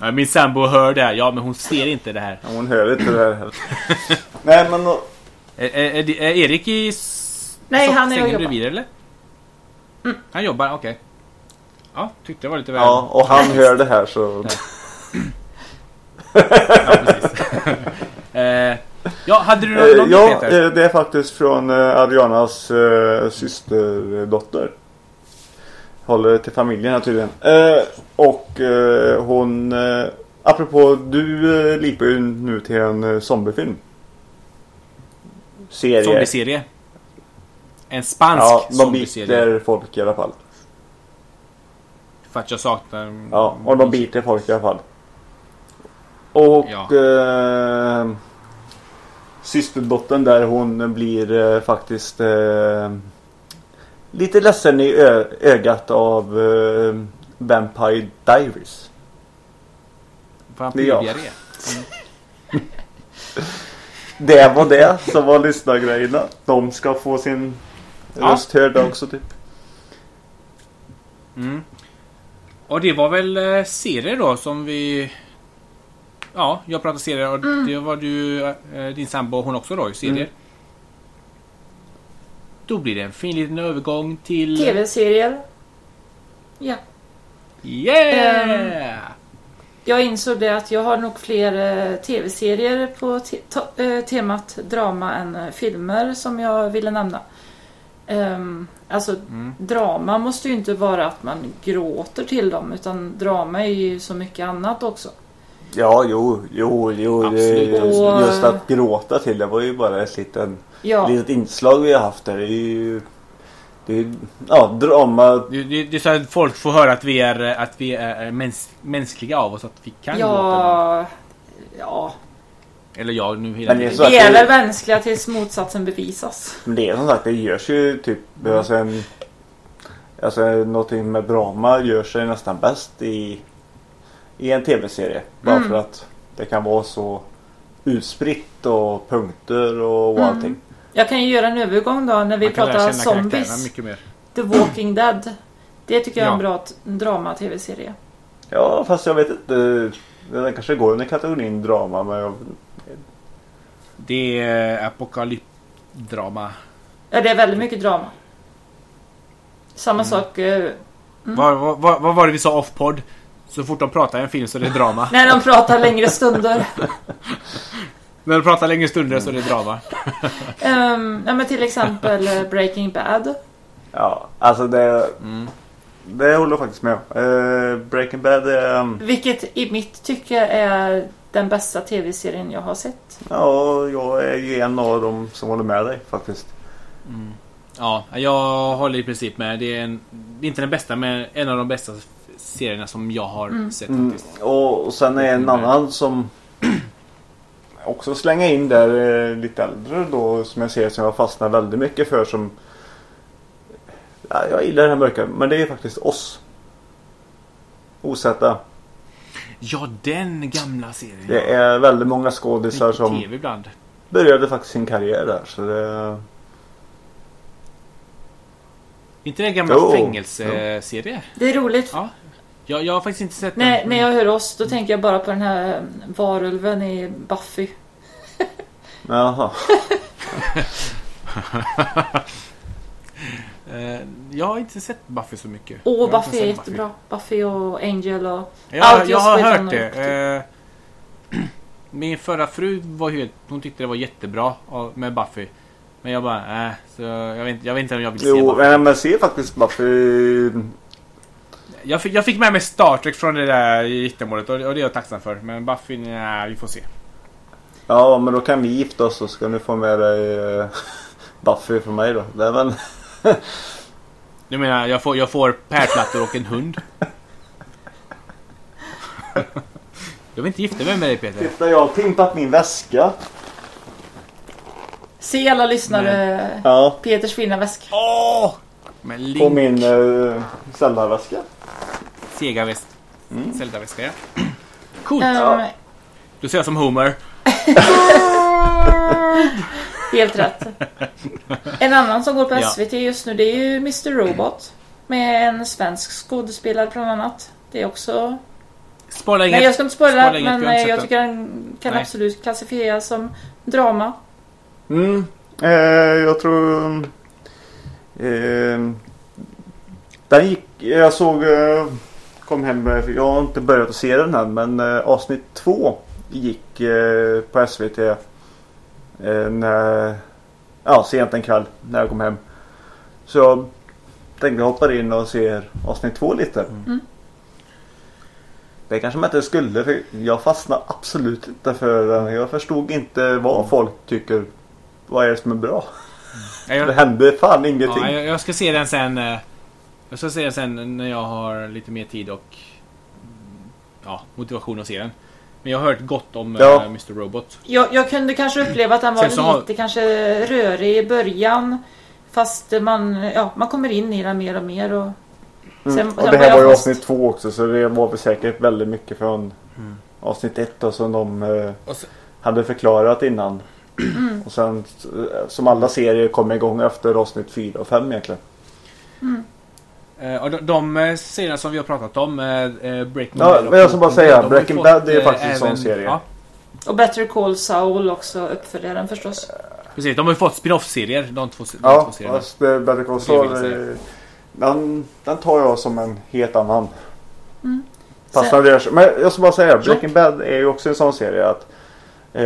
Ja, min sambo hör det här. Ja, men hon ser inte det här. Ja, Hon hör inte det här. Nej men då- Är, är, är, Erik i Nej, han är och jobbar. bredvid eller? Han jobbar, okej. Ja, tyckte det var lite väl... ja, och han hör det här så... Ja, precis. eh, ja, hade du Eh, någon, någon ja, Peter? eh, det är faktiskt från eh, Adrianas eh, systerdotter. Håller till familjen tydligen. Eh, och eh, hon... Eh, apropå, du eh, lipar ju nu till en eh, zombiefilm. Serie. Zombieserie. En spansk Ja, de biter folk i alla fall. För att jag saknar... Ja, och de biter folk i alla fall. Och Ja. eh, systerdottern där hon blir eh, faktiskt eh, lite ledsen i ögat av eh, Vampire Diaries. Vampyrdiarré. Det var det som var lyssnargrejerna. De ska få sin Ja. röst hörd också typ. Mm. Och det var väl eh, serier då som vi... Ja, jag pratar serier och det var du, eh, din sambo, hon också då i serier. Mm. Då blir det en fin liten övergång till... Tv-serier. Ja. Yeah! Jag insåg det att jag har nog fler eh, tv-serier på te- eh, temat drama än eh, filmer som jag ville nämna. Ehm, alltså Mm. drama måste ju inte vara att man gråter till dem utan drama är ju så mycket annat också. Ja, jo, jo, jo. Absolut, just att gråta till det var ju bara ett liten, Ja, litet inslag vi har haft där. Det är ju... Det är ju, ja, drama. Det, det, det är så att folk får höra att vi är, att vi är mäns, mänskliga av oss. Att vi kan gråta. ja, ja. Eller jag nu hela Men det är tiden. Vi är väl mänskliga tills motsatsen bevisas. Men det är som sagt, det görs ju typ, alltså en... Alltså någonting med drama gör sig nästan bäst i, i en tv-serie. Bara Mm. för att det kan vara så utspritt och punkter och Mm. allting. Jag kan ju göra en övergång då när vi Man pratar zombies. mycket mer. The Walking Dead. Det tycker jag är en Ja. bra t- drama-tv-serie. Ja, fast jag vet inte. Den kanske går under kategorin drama men jag, Det är apokalypdrama. Ja, det är väldigt mycket drama. Samma Mm. sak eh, Vad, vad, vad, vad var det vi sa off-podd? Så fort de pratar i en film så är det drama. när de pratar längre stunder. När de pratar längre stunder så är det drama. Um, ja, men till exempel eh, Breaking Bad. ja, alltså det, Mm. det håller jag faktiskt med. Eh, Breaking Bad är... um, Vilket i mitt tycke är den bästa tv-serien jag har sett. Ja, jag är ju en av dem som håller med dig faktiskt. Ja, jag håller i princip med. Det är, en, det är inte den bästa, men en av de bästa serierna som jag har Mm. sett Mm, faktiskt. och, och sen är en annan som också slänga in där eh, lite äldre då som jag ser som jag fastnar väldigt mycket för som ja, jag gillar den här mörka men det är faktiskt oss. Osätta. Ja, den gamla serien. Det är väldigt många skådisar som TV ibland. började faktiskt sin karriär där så det inte det gamla Jo, fängelseserie? Det är roligt. Ja. Jag, jag har faktiskt inte sett När, den. när jag hör oss då tänker jag bara på den här mm, varulven i Buffy. Jaha. Eh, jag har inte sett Buffy så mycket. Åh, Jag Buffy är jättebra. Buffy och Angel och... Jag, Allt jag jag har hört det. Eh, min förra fru var helt, hon tyckte det var jättebra med Buffy. Men jag bara, äh, så jag vet, inte- jag vet inte om jag vill se Jo, Buffy. men man ser faktiskt Buffy Jag fick, jag fick med mig Star Trek från det där giftermålet och, och det är jag tacksam för. Men Buffy, nej, vi får se. Ja, men då kan vi gifta oss så ska du få med dig eh, Buffy från mig då. Det är väl... Du menar, jag får, jag får pärlplattor och en hund? Jag vill inte gifta mig med dig Peter. Titta, jag har pimpat min väska. Se alla lyssnare Ja, Peters fina väska. Åh! Med på min uh, Zelda-väska. Sega väst. Mm. Zelda-väska ja. Coolt. Ehm, Du ser jag som Homer. helt rätt. En annan som går på. SVT just nu det är ju Mr Robot. Med en svensk skådespelare bland annat. Det är också... Spoila inget. Nej jag ska inte spoila men inte eh, jag tycker den kan Nej. absolut klassifieras som drama. Mm. Eh, jag tror... Eh, den gick... Jag såg... Eh, kom hem med... Jag har inte börjat att se den här men eh, avsnitt två gick eh, på SVT. Eh, när, ja, sent en kväll när jag kom hem. Så jag tänkte jag hoppar in och ser avsnitt två lite. Mm. Det kanske man inte skulle för jag fastnade absolut inte för den. Jag förstod inte vad folk tycker. Vad är det som är bra? Jag- Det hände fan ingenting. Ja, jag, jag ska se den sen. eh, Jag ska se den sen när jag har lite mer tid och mm, ja, motivation att se den. Men jag har hört gott om eh, Ja. Mr Robot. Jag, jag kunde kanske uppleva att den var Sen har- lite kanske rörig i början. Fast man, ja, man kommer in i den mer och mer. Och Mm. sen- och sen det här var ju fast- avsnitt två också så det var väl säkert väldigt mycket från Mm. avsnitt ett och som de eh, Och så- hade förklarat innan. Mm. Och sen eh, som alla serier kom igång efter avsnitt fyra och fem egentligen. Eh, och de, de eh, serierna som vi har pratat om, eh, Breaking Ja, Bad och men jag ska bara säga, Breaking Bad är faktiskt en sån även- serie. Ja, Och Better Call Saul också uppföljaren förstås. precis. De har ju fått spin-off-serier, de två, de Ja, två serierna. fast eh, Better Call Saul, den, den tar jag som en helt annan. Mm. Fast Sen- men jag ska bara säga, Breaking Bad är ju också en sån serie att eh,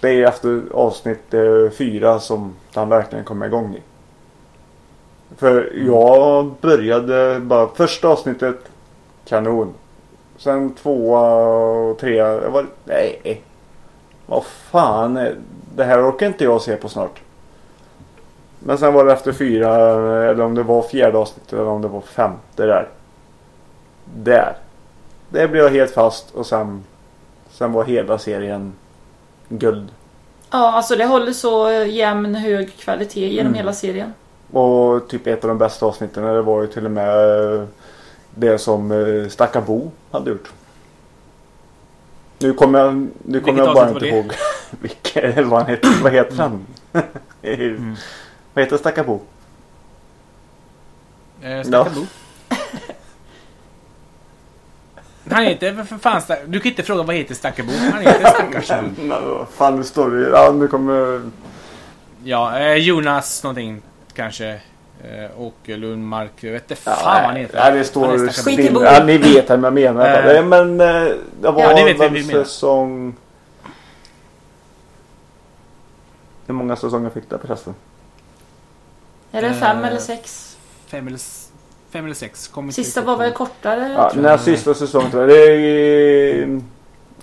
det är efter avsnitt eh, fyra som den verkligen kommer igång i. För jag började bara första avsnittet kanon. Sen tvåa och trea. Jag var, nej. Vad fan. Det här orkar inte jag se på snart. Men sen var det efter fyra. Eller om det var fjärde avsnittet. Eller om det var femte där. Där. Det blev jag helt fast. Och sen. Sen var hela serien guld. Ja, alltså det håller så jämn hög kvalitet genom Mm. hela serien. Och typ ett av de bästa avsnitten. Det var ju till och med eh, det som eh, Stacka Bo hade gjort. Nu kommer jag, nu Vilket kommer jag bara inte det? ihåg vilken, vad, han heter, vad heter han? Mm. Vad heter Stacka Bo? Eh, Stackabo. Han heter för fan Stack- Du kan inte fråga vad heter Stackabo. Han heter Stackarsbo. Nå, Fan nu står det Ja nu kommer Ja, eh, Jonas någonting kanske. Eh, Åkerlund, Mark. Jag vet inte ja, fan vad han heter. nej, det står still. Ja ni vet vem jag menar. Nej, men eh, det var Ja, vet menar. säsong... Hur många säsonger fick det förresten? Är det fem Eh, eller sex? Fem eller, fem eller sex. Kommer Sista var väl kortare? Ja, tror den jag. här sista säsongen tror jag. Det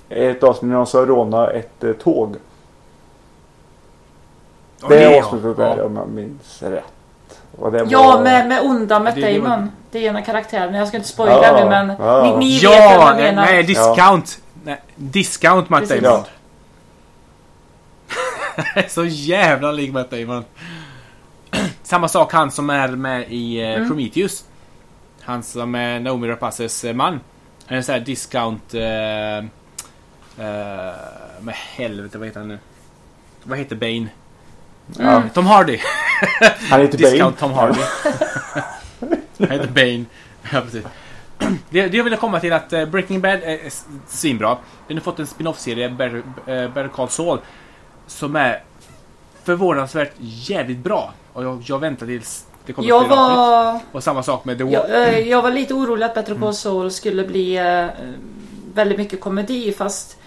är ett avsnitt när de ska råna ett tåg. Ja, det är ja. Ja. där om jag minns rätt. Och det Ja, var- med, med onda Matt Det- Damon. Det är ena karaktären. Jag ska inte spoila Ja, nu men ja. ni, ni vet Ja, vad jag nej, menar. nej, discount. Nej, discount Matt Precis. Damon. Så jävla lik Matt Damon. Samma sak han som är med i eh, Mm. Prometheus. Han som är Naomi Rapaces eh, man. En sån här discount... Eh, eh, men helvete, vad heter han nu? Vad heter Bane? Ja. Tom Hardy. Han heter Bane. Discount Tom Hardy. Han heter Bane. Ja, precis. Det, det jag ville komma till att eh, Breaking Bad är svinbra. Den har fått en spin-off-serie, Better, eh, Better Call Saul. Som är förvånansvärt jävligt bra. Och jag, jag väntar tills det kommer Jag avsnitt. var, Och samma sak med The Walk. jag, eh, jag var lite orolig att Better Mm. Call Saul skulle bli eh, väldigt mycket komedi fast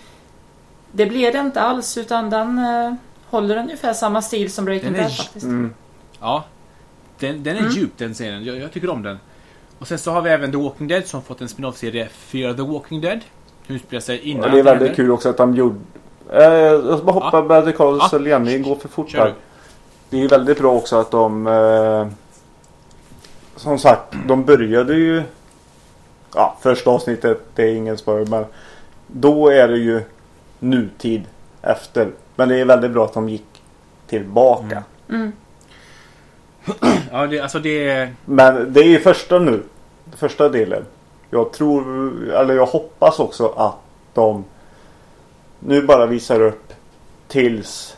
det blev det inte alls utan den eh, håller ungefär samma stil som Breaking Bad faktiskt. Mm. Ja. Den, den är Mm. djup den serien. Jag, jag tycker om den. Och sen så har vi även The Walking Dead som fått en spin-off-serie Fear the Walking Dead. Som utspelar sig innan Och det är väldigt händer. kul också att de gjorde... Eh, jag ska bara hoppa Ja. Call Ja. Igen. Det går för fort här. Det är väldigt bra också att de... Eh, som sagt, de började ju... Ja, första avsnittet, det är ingen spoiler men... Då är det ju nutid efter. Men det är väldigt bra att de gick tillbaka. Mm. Mm. Ja, det, alltså det är... Men det är ju första nu. Första delen. Jag tror, eller jag hoppas också att de nu bara visar upp tills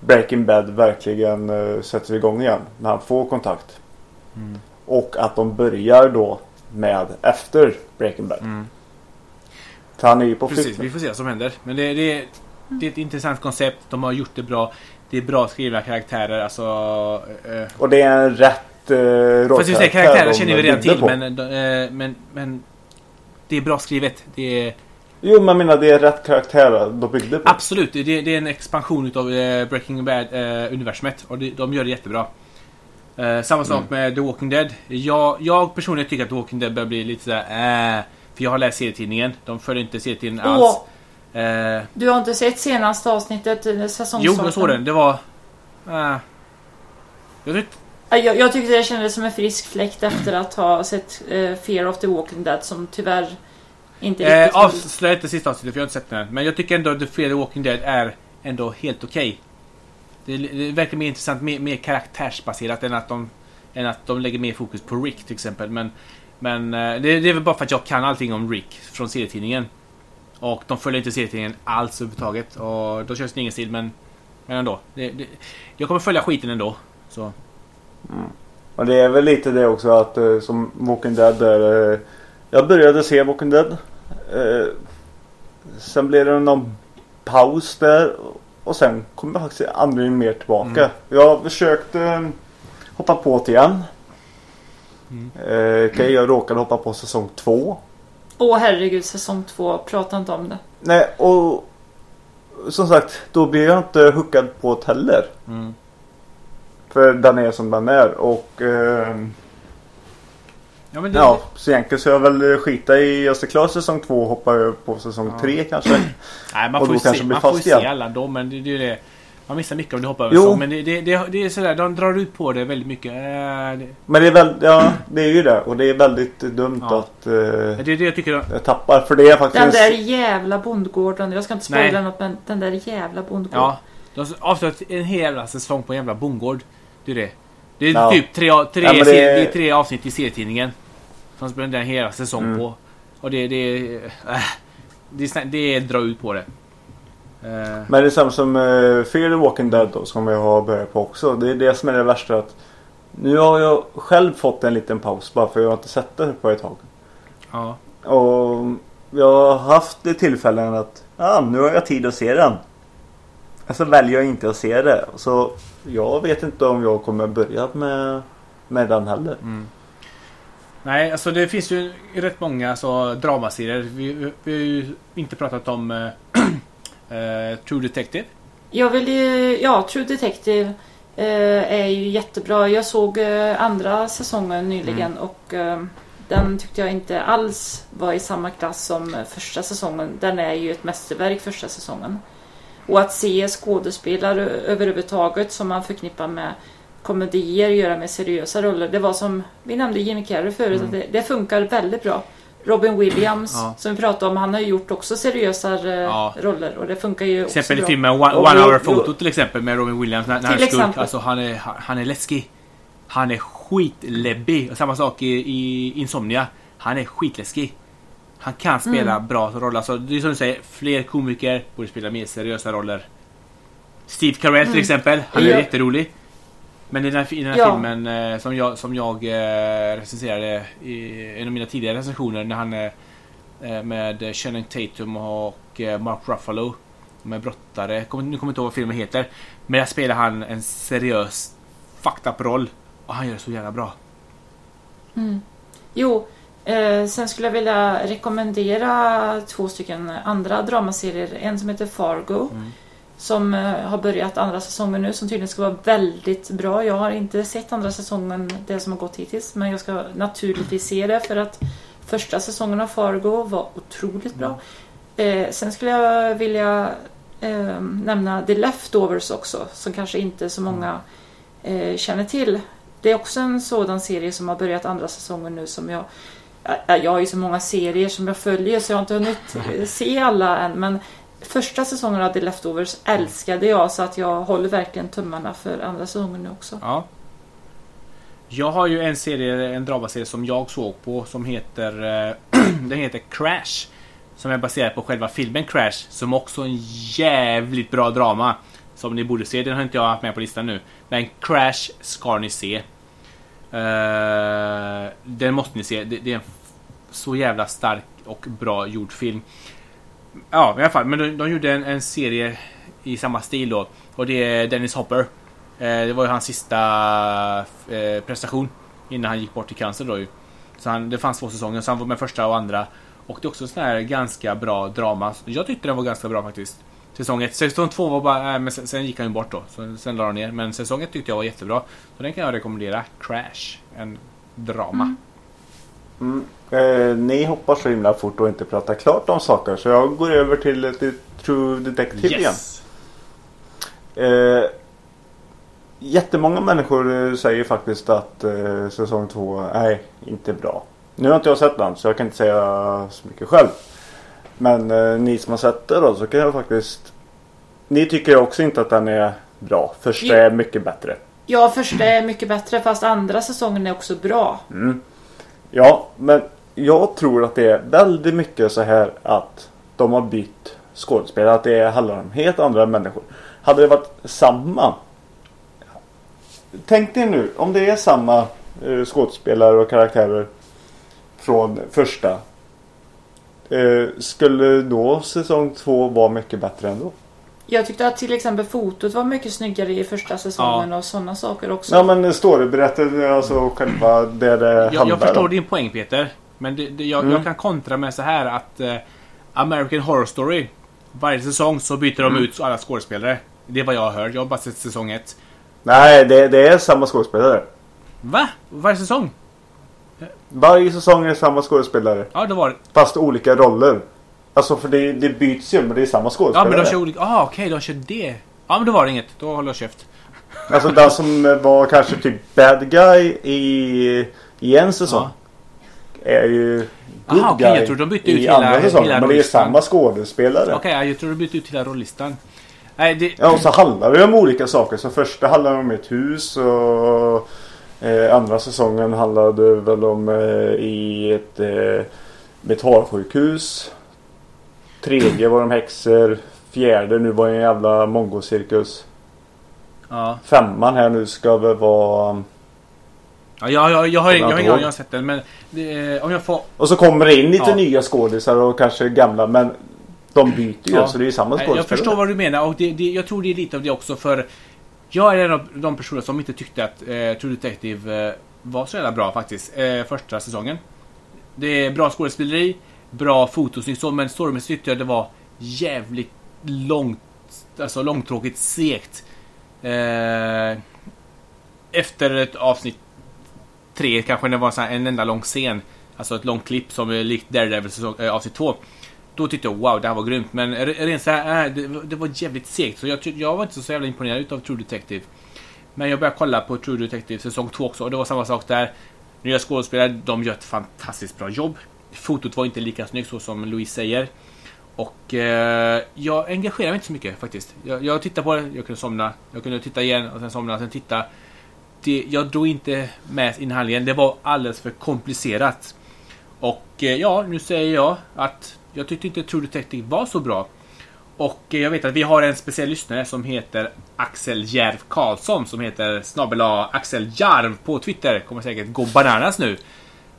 Breaking Bad verkligen uh, sätter igång igen. När han får kontakt. Mm. Och att de börjar då med efter Breaking Bad. Mm. För han är ju på Precis, flykt. vi får se vad som händer. Men det, det, det är ett intressant koncept. De har gjort det bra. Det är bra skrivna karaktärer. Alltså... Eh, Och det är en rätt uh, fast vi säger karaktärer känner vi redan till. Men, eh, men, men... Det är bra skrivet. Det är... Jo men jag menar det är rätt karaktärer de byggde på. Absolut, det, det är en expansion utav eh, Breaking Bad-universumet. och det, de gör det jättebra. Eh, samma sak Mm. med The Walking Dead. Jag, jag personligen tycker att The Walking Dead börjar bli lite sådär äh, För jag har läst serietidningen. De följer inte serietidningen alls. Eh, du har inte sett senaste avsnittet, eh, säsongstarten? jo, jag såg den. Det var... Äh, jag tyckte... Ja, Jag, jag tyckte det kändes som en frisk fläkt efter att ha sett eh, Fear of the Walking Dead som tyvärr inte Eh, riktigt... avslöja inte sista avsnittet för jag har inte sett den. Men jag tycker ändå att Fear the Walking Dead är ändå helt okej. Det, är- det verkar mer intressant, mer, mer karaktärsbaserat än att, de, än att de lägger mer fokus på Rick till exempel. Men, men eh, det, det är väl bara för att jag kan allting om Rick från serietidningen. Och de följer inte serietidningen alls överhuvudtaget. Och då känns det ingen stil men, men ändå. Det, det, jag kommer följa skiten ändå. Så. Och det är väl lite det också att eh, som Walking Dead där. Eh, jag började se Walking Dead. Eh, sen blev det någon paus där. Och sen kom jag faktiskt aldrig mer tillbaka. Mm. Jag försökte hoppa på det igen. Mm. Eh, Okej, jag råkade hoppa på säsong två. Åh herregud, säsong två. Prata inte om det. Nej, och som sagt, då blir jag inte hookad på det heller. Mm. För den är som den är och... Eh, Ja, men det, Ja, så egentligen så jag väl skita i Österklar säsong 2 och hoppa på säsong Ja. 3 kanske. Nej, man Och får ju se, man får se alla dem, men det, det är ju det. Man missar mycket om du hoppar över Jo. säsong. Men det, det, det, det är sådär, de drar ut på det väldigt mycket. Eh, det, Men det är väl, ja det är ju det. Och det är väldigt dumt Ja. att eh, det är det jag tycker. jag tappar. För det är faktiskt... Den där jävla bondgården. Jag ska inte spoila något men den där jävla bondgården. Ja, de har avslutat en hel jävla säsong på en jävla bondgård. Det är det. Det är Ja. typ tre, tre, Ja, det- det... det är tre avsnitt i serietidningen. Som spelar den hela säsong Mm. på. Och det, det, äh, det, det är dra ut på det. Eh, Men det är samma som uh, Fear the Walking Dead då, som jag har börjat på också. Det är det som är det värsta att nu har jag själv fått en liten paus bara för jag har inte sett det på ett tag. ja. Och jag har haft det tillfällen att ja, nu har jag tid att se den. Så väljer jag inte att se det. Så jag vet inte om jag kommer börja med, med den heller. Mm. Nej, alltså det finns ju rätt många alltså, dramaserier. Vi, vi, vi har ju inte pratat om eh, True Detective. Jag vill ju, ja, True Detective eh, är ju jättebra. Jag såg eh, andra säsongen nyligen Mm. och eh, den tyckte jag inte alls var i samma klass som första säsongen. Den är ju ett mästerverk första säsongen. Och att se skådespelare överhuvudtaget som man förknippar med komedier göra med seriösa roller. Det var som vi nämnde Jimmy Carrey förut, Mm. att det, det funkar väldigt bra. Robin Williams Ja. som vi pratade om, han har ju gjort också seriösa eh, Ja. roller och det funkar ju Till också exempel i filmen One, Hour. Photo till exempel med Robin Williams. När, när Till han exempel. Alltså han är, han är läskig. Han är skitläbbig. Och samma sak i, i Insomnia. Han är skitläskig. Han kan spela Mm. bra roller. Alltså, det är som du säger, fler komiker borde spela mer seriösa roller. Steve Carell till Mm. exempel. Han är Ja. jätterolig. Men i den här, i den här Ja. filmen eh, som jag, som jag eh, recenserade i en av mina tidigare recensioner när han eh, eh, med Channing Tatum och eh, Mark Ruffalo med brottare. Kommer- Nu kommer jag inte ihåg vad filmen heter. Men där spelar han en seriös fucked up roll. Och han gör det så jävla bra. Mm. Jo, eh, sen skulle jag vilja rekommendera två stycken andra dramaserier. En som heter Fargo. Mm. Som eh, har börjat andra säsongen nu som tydligen ska vara väldigt bra. Jag har inte sett andra säsongen, det som har gått hittills. Men jag ska naturligtvis se det för att första säsongen av Fargo var otroligt bra. Eh, sen skulle jag vilja eh, nämna The Leftovers också. Som kanske inte så många eh, känner till. Det är också en sådan serie som har börjat andra säsongen nu som jag Ja, Jag har ju så många serier som jag följer så jag har inte hunnit se alla än. Men första säsongen av The Leftovers älskade jag så att jag håller verkligen tummarna för andra säsongen nu också. Ja. Jag har ju en serie, en dramaserie som jag såg på som heter eh, Den heter Crash. Som är baserad på själva filmen Crash. Som också är en jävligt bra drama. Som ni borde se. Den har inte jag haft med på listan nu. Men Crash ska ni se. Eh, den måste ni se. Det, det är en så jävla stark och bra gjord film. Ja, i alla fall. Men de, de gjorde en, en serie i samma stil då. Och det är Dennis Hopper. Eh, det var ju hans sista eh, prestation innan han gick bort i cancer då ju. Så han, det fanns två säsonger, så han var med första och andra. Och det är också sån här ganska bra drama. Jag tyckte den var ganska bra faktiskt. Säsong 1. Säsong 2 var bara, äh, men sen, sen gick han ju bort då. Så, sen la han ner. Men säsong 1 tyckte jag var jättebra. Så den kan jag rekommendera. Crash. En drama. Mm. Eh, ni hoppar så himla fort och inte pratar klart om saker. Så jag går över till ett True Detective igen. Yes! Eh, jättemånga människor eh, säger faktiskt att eh, säsong två är inte bra. Nu har inte jag sett den så jag kan inte säga så mycket själv. Men eh, ni som har sett det då så kan jag faktiskt... Ni tycker också inte att den är bra. Första är mycket bättre. Ja, första är mycket bättre fast andra säsongen är också bra. Mm. Ja, men jag tror att det är väldigt mycket så här att de har bytt skådespelare. Att det handlar om helt andra människor. Hade det varit samma. Tänk dig nu om det är samma eh, skådespelare och karaktärer från första. Eh, skulle då säsong två vara mycket bättre ändå? Jag tyckte att till exempel fotot var mycket snyggare i första säsongen och sådana saker också. Ja men storyberättelsen, alltså själva det det Jag, handlar jag förstår om. din poäng Peter. Men det, det, jag, Mm. jag kan kontra med så här att eh, American Horror Story Varje säsong så byter de Mm. ut alla skådespelare. Det är vad jag har hört. Jag har bara sett säsong ett. Nej, det, det är samma skådespelare. Va? Varje säsong? Varje säsong är samma skådespelare. Ja, det var det. Fast olika roller. Alltså för det, det byts ju men det är samma Ja, skådespelare. men de kör olika... Ah, okej, de kör det. Ja, men då var det inget. Då håller jag käft. Alltså den som var kanske typ bad guy i, i en säsong. Är ju good Aha, okej, guy jag tror de bytte ut i hela- andra säsongen. Men det är samma skådespelare. Okej, ja, jag tror du bytte ut hela rollistan. Nej, det... Ja och så handlar det om olika saker. Så första handlar om ett hus och eh, andra säsongen handlade väl om eh, i ett eh, mentalsjukhus. Tredje var de häxor. Fjärde nu var en jävla mongocirkus. Ja. Femman här nu ska väl vara... Ja, jag, jag, jag har ingen aning jag har sett den, men det, om jag får... Och så kommer det in lite Ja. nya skådisar och kanske gamla men de byter ju Ja. så det är ju samma skådespelare. Jag förstår vad du menar och det, det, jag tror det är lite av det också för jag är en av de personer som inte tyckte att eh, True Detective eh, var så jävla bra faktiskt. Eh, första säsongen. Det är bra skådespeleri, bra fotosnitt så, men storymässigt tyckte jag det var jävligt långt, alltså långtråkigt segt. Eh, efter ett avsnitt tre kanske det var så här en enda lång scen. Alltså ett långt klipp som är likt Daredevil säsong, eh, avsnitt två. Då tyckte jag wow, det här var grymt. Men rent så här, äh, det, det var jävligt segt. Så jag, jag var inte så jävla imponerad utav True Detective. Men jag började kolla på True Detective säsong 2 också och det var samma sak där. Nya skådespelare, de gör ett fantastiskt bra jobb. Fotot var inte lika snyggt så som Louise säger. Och eh, jag engagerar mig inte så mycket faktiskt. Jag, jag tittade på det, jag kunde somna. Jag kunde titta igen och sen somna, sen titta. Det, jag drog inte med inhandlingen. Det var alldeles för komplicerat. Och eh, ja, nu säger jag att jag tyckte inte True Detective var så bra. Och eh, jag vet att vi har en speciell lyssnare som heter Axel Järv Karlsson som heter snabel Axel Jarv på Twitter. Kommer säkert gå bananas nu.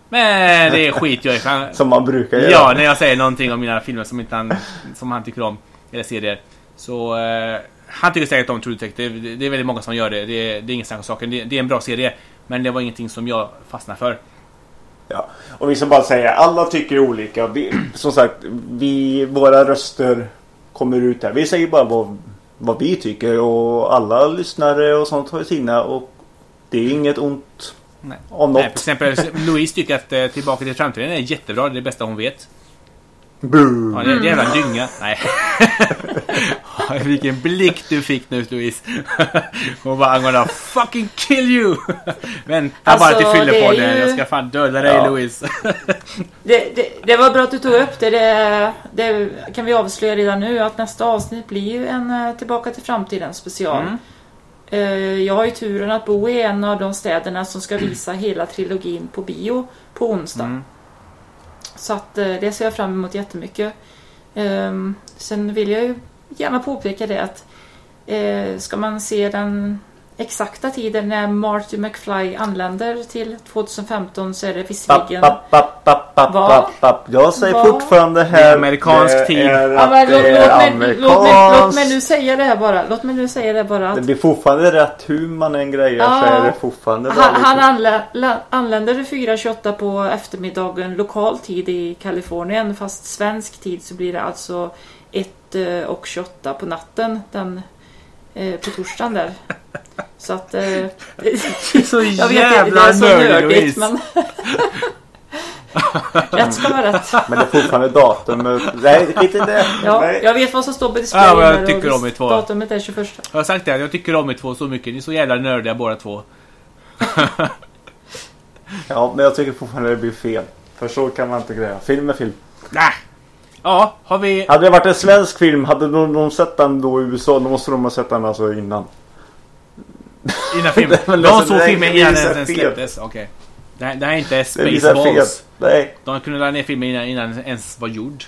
Men det skiter jag i. han- Som man brukar göra. Ja, när jag säger någonting om mina filmer som, inte han, som han tycker om. Eller serier. Så eh, han tycker säkert om True Detective. Det, det är väldigt många som gör det. Det, det är ingen snack om saken. Det, det är en bra serie. Men det var ingenting som jag fastnade för. Ja. Och vi ska bara säga, alla tycker olika. Vi, som sagt, vi, våra röster kommer ut här. Vi säger bara vad, vad vi tycker och alla lyssnare och sånt har sina och det är inget ont Nej. om Nej, något. till exempel Louise tycker att eh, Tillbaka till framtiden är jättebra. Det är det bästa hon vet. Boo. Ja, det är en jävla dynga. Nej. Vilken blick du fick nu Louise. Hon bara I'm gonna fucking kill you. Vänta Alltså, bara till det är fyllepodden. ju- Jag ska fan döda dig Ja. Louise. Det, det, det var bra att du tog upp det. det. Det kan vi avslöja redan nu att nästa avsnitt blir ju en eh, Tillbaka till framtiden special. Mm. Eh, Jag har ju turen att bo i en av de städerna som ska visa hela trilogin på bio på onsdag. Mm. Så att eh, det ser jag fram emot jättemycket. Ehm, Sen vill jag ju gärna påpeka det att eh, ska man se den exakta tiden när Marty McFly anländer till 2015 så är det visserligen... papp, papp, papp, papp, Vad? papp, papp. Jag säger Vad? fortfarande här. Det är amerikansk det tid. Är Ja, att men låt, det mig, låt, mig, låt mig amerikanskt. nu säga det här bara. Låt mig nu säga det bara Det att blir fortfarande rätt hur man än grejer så Ja. är det fortfarande han, han anlä, anländer 4.28 på eftermiddagen lokal tid i Kalifornien fast svensk tid så blir det alltså 1 eh, och 28 på natten den, på torsdagen där. Så att... Eh, Så jag vet inte, det är så nördig nördigt men... rätt ska vara rätt. Men det är fortfarande datumet. Nej, skit i det. Ja, Nej. jag vet vad som står på displayen. Ja, men jag tycker om er två. Datumet är 21. Jag har sagt det, jag tycker om er två så mycket. Ni är så jävla nördiga båda två. Ja, men jag tycker fortfarande det blir fel. För så kan man inte greja. Film är film. Nej. Ja, har vi... Hade det varit en svensk film, hade de, de sett den då i USA, då måste de ha sett den alltså innan. Innan filmen. Men De alltså, såg filmen innan den släpptes. Okej. Det, här, det här är inte. Spaceballs. Nej. De kunde ladda ner filmen innan, innan den ens var gjord.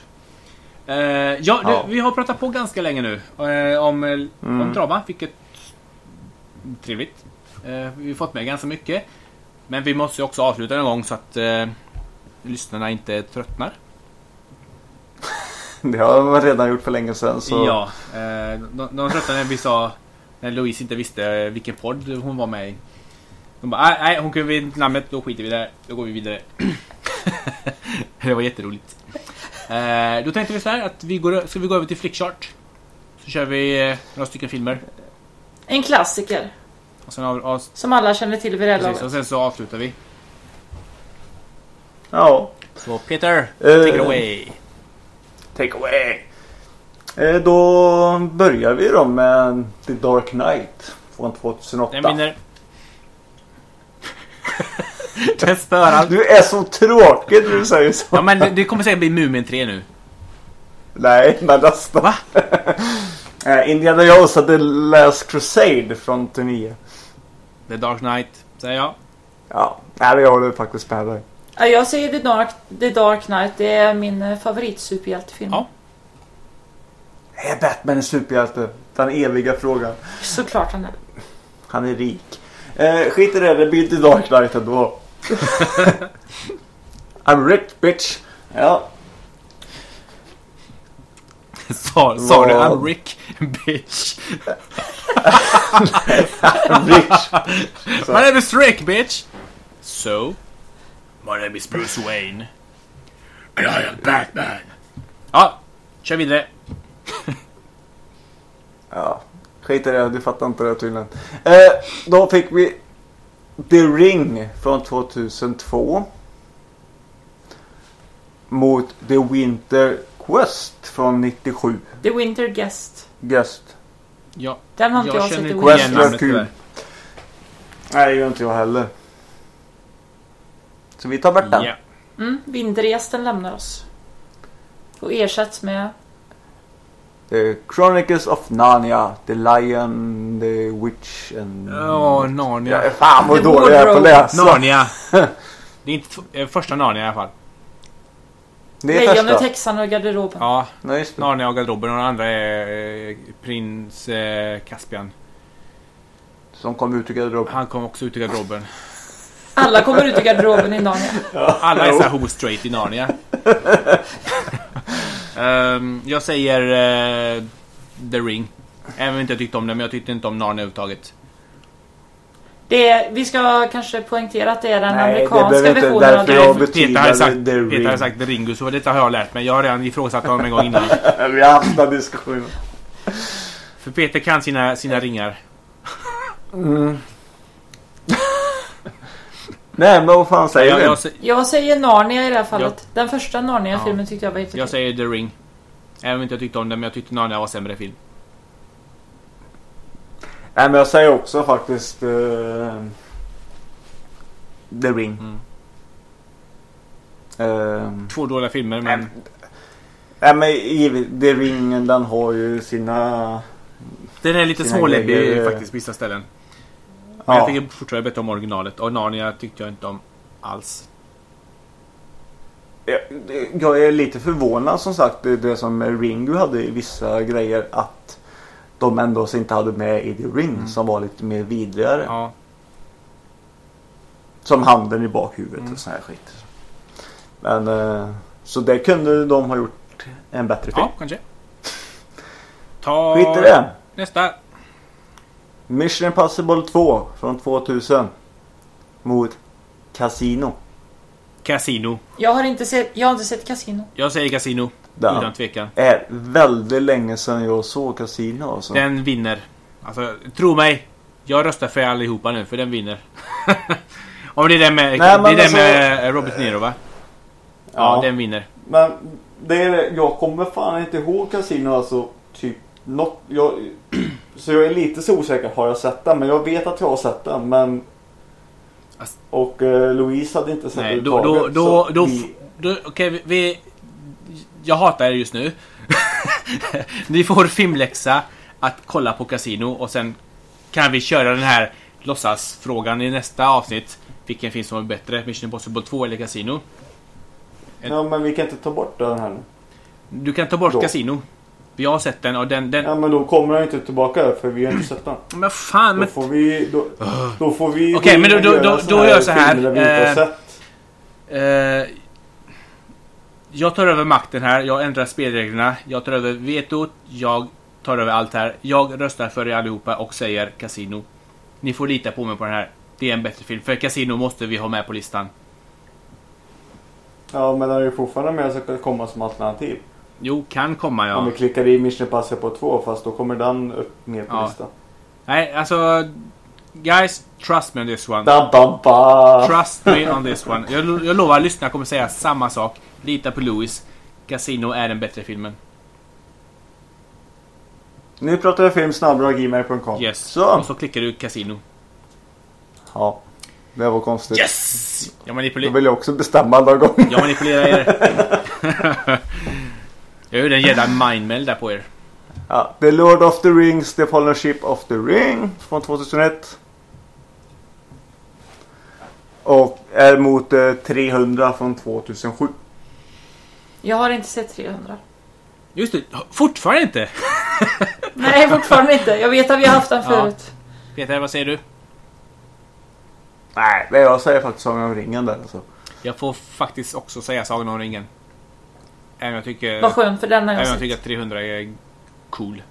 Eh, ja, Ja. Du, vi har pratat på ganska länge nu eh, om, eh, om Mm. drama, vilket trevligt. Eh, vi har fått med ganska mycket. Men vi måste ju också avsluta en gång så att lyssnarna inte tröttnar. Det har man redan gjort för länge sedan. Så... Ja, eh, de, de tröttnade när vi sa när Louise inte visste vilken podd hon var med i. De bara, "Nej, hon kunde vid namnet, då skiter vi där. Då går vi vidare. det var jätteroligt. Eh, då tänkte vi så här att vi går, ska vi gå över till Flickchart. Så kör vi eh, några stycken filmer. En klassiker. Och sen, av, av, Som alla känner till vid det här precis, och sen så avslutar vi. Ja. Så Peter, Eh. take it away. Take away. Eh, då börjar vi då med The Dark Knight från 2008. Den vinner. Den spör allt. Du är så tråkig när du säger så. Ja men det- kommer säkert bli Mumin 3 nu. Nej, men nästan. Va? Eh, Indiana Jones hade Last Crusade från 89. The Dark Knight, säger jag. Ja, nej, jag håller faktiskt med dig. Ja, jag säger The Dark, The Dark Knight. Det är min eh, favoritsuperhjältefilm. Ja. Är Batman en superhjälte? Den eviga frågan. Såklart han är. Han är rik. Eh, skit i det, det blir The Dark Knight ändå. I'm rich bitch. Ja, Sa, sa du? I'm Rick bitch? rich. My name is Rick bitch! So? My name is Bruce Wayne. And I am Batman. Ja, kör vidare. Ja, skit i det, du fattar inte det tydligen. Eh, då fick vi The Ring från 2002. Mot The Winter Quest från 97. The Winter Guest. Guest. Ja, Den har inte jag, jag sett Quest igen var namnet kul. tyvärr. Nej, det gör inte jag heller. Så vi tar bort den. Ja. Mm, Vintergästen lämnar oss. Och ersätts med... The Chronicles of Narnia, The Lion, The Witch and... Åh, Narnia. Ja, fan vad dålig jag är på att läsa. Narnia. Det är inte eh, första Narnia i alla fall. Det är Lejonet, första. häxan och garderoben. Ja, Nej, just det. Narnia och garderoben och den andra är eh, prins eh, Caspian. Som kom ut ur garderoben. Han kom också ut i garderoben. Alla kommer ut i garderoben i Narnia. Alla är så här homo-straight i Narnia. Ehm, jag säger eh, The Ring. Även om jag inte tyckte om den, men jag tyckte inte om Narnia överhuvudtaget. Det är, vi ska kanske poängtera att det är den Nej, det amerikanska versionen av därför jag Peter hade sagt, The Peter Ring. hade sagt The Ringo, så detta har jag lärt mig. Jag har redan ifrågasatt honom en gång innan. Vi har haft den diskussionen. För Peter kan sina, sina ringar. Mm. Nej, men vad fan säger Jag, vi? jag, sä- Jag säger Narnia i det här fallet. Den första Narnia-filmen Ja. tyckte jag var helt jag säger The Ring. Även om inte jag tyckte om den, men jag tyckte Narnia var sämre film. Nej, men jag säger också faktiskt... eh, The Ring. Mm. Ehm, Två dåliga filmer, men... Nej, men The Ring den har ju sina... Den är lite småläbbig faktiskt, vissa ställen. Men Ja, jag tycker fortfarande bättre om originalet. Och Narnia tyckte jag inte om alls. jag, jag är lite förvånad som sagt det, det som Ringu hade i vissa grejer att de ändå inte hade med i The Ring Mm. som var lite mer vidrigare. Ja. Som handen i bakhuvudet Mm. och sån här skit. Men eh, så det kunde de ha gjort en bättre film. ja, kanske. Ta Skit i det. nästa. Mission Impossible 2 från 2000 mot Casino. Casino. Jag har inte sett, jag har inte sett Casino. Jag säger Casino. Den Utan tvekan. är väldigt länge sedan jag såg Casino alltså. Den vinner. Alltså, tro mig. Jag röstar för allihopa nu, för den vinner. Om det är den med, Nej, det är den alltså- med Robert De Niro va? Ja, Ja. den vinner. Men det är, jag kommer fan inte ihåg Casino alltså. Typ något, jag, så jag är lite så osäker. Har jag sett den? Men jag vet att jag har sett den. Men Ass- och eh, Louise hade inte sett Nej, den då, då, då, då, vi- då okej, vi, vi... Jag hatar er just nu. Ni får filmläxa att kolla på Casino och sen kan vi köra den här låtsasfrågan i nästa avsnitt. Vilken film som är bättre? Mission Impossible 2 eller Casino? Ja men vi kan inte ta bort den här nu. Du kan ta bort Då. Casino. Vi har sett den och den... den Ja men då kommer den inte tillbaka för vi har inte sett den. Men fan, Då men... får vi... Då, då får vi... Okej, gå men då- då- då- då gör jag så här, eh. Eh, jag tar över makten här. Jag ändrar spelreglerna. Jag tar över vetot. Jag tar över allt här. Jag röstar för er allihopa och säger Casino. Ni får lita på mig på den här. Det är en bättre film. För Casino måste vi ha med på listan. Ja men den är ju fortfarande med så det komma som alternativ. Jo, kan komma Om ja. vi klickar i Mission Impossible 2 fast då kommer den upp mer på Ja. listan. Nej, alltså... Guys, trust me on this one. Da, ba, ba. Trust me on this one. Jag, jag lovar lyssnarna kommer säga samma sak. Lita på Louis. Casino är den bättre filmen. Nu pratar vi film snabbare gmail.com. Yes. Så. Och så klickar du Casino. Ja. Det var konstigt. Yes! Jag, Då manipuler- vill jag också bestämma alla gånger. jag manipulerar er. jag gjorde en jävla mindmeld där på er. Ja, The Lord of the Rings, The Fallen Ship of the Ring från 2001. Och är mot eh, 300 från 2007. Jag har inte sett 300. Just det, fortfarande inte. Nej, fortfarande inte. Jag vet att vi har haft den Ja. förut. Peter, vad säger du? Nej, men jag säger faktiskt Sagan om ringen där alltså. Jag får faktiskt också säga Sagan om ringen. Även jag tycker, Vad skönt, för den har jag jag sett. tycker att 300 är cool.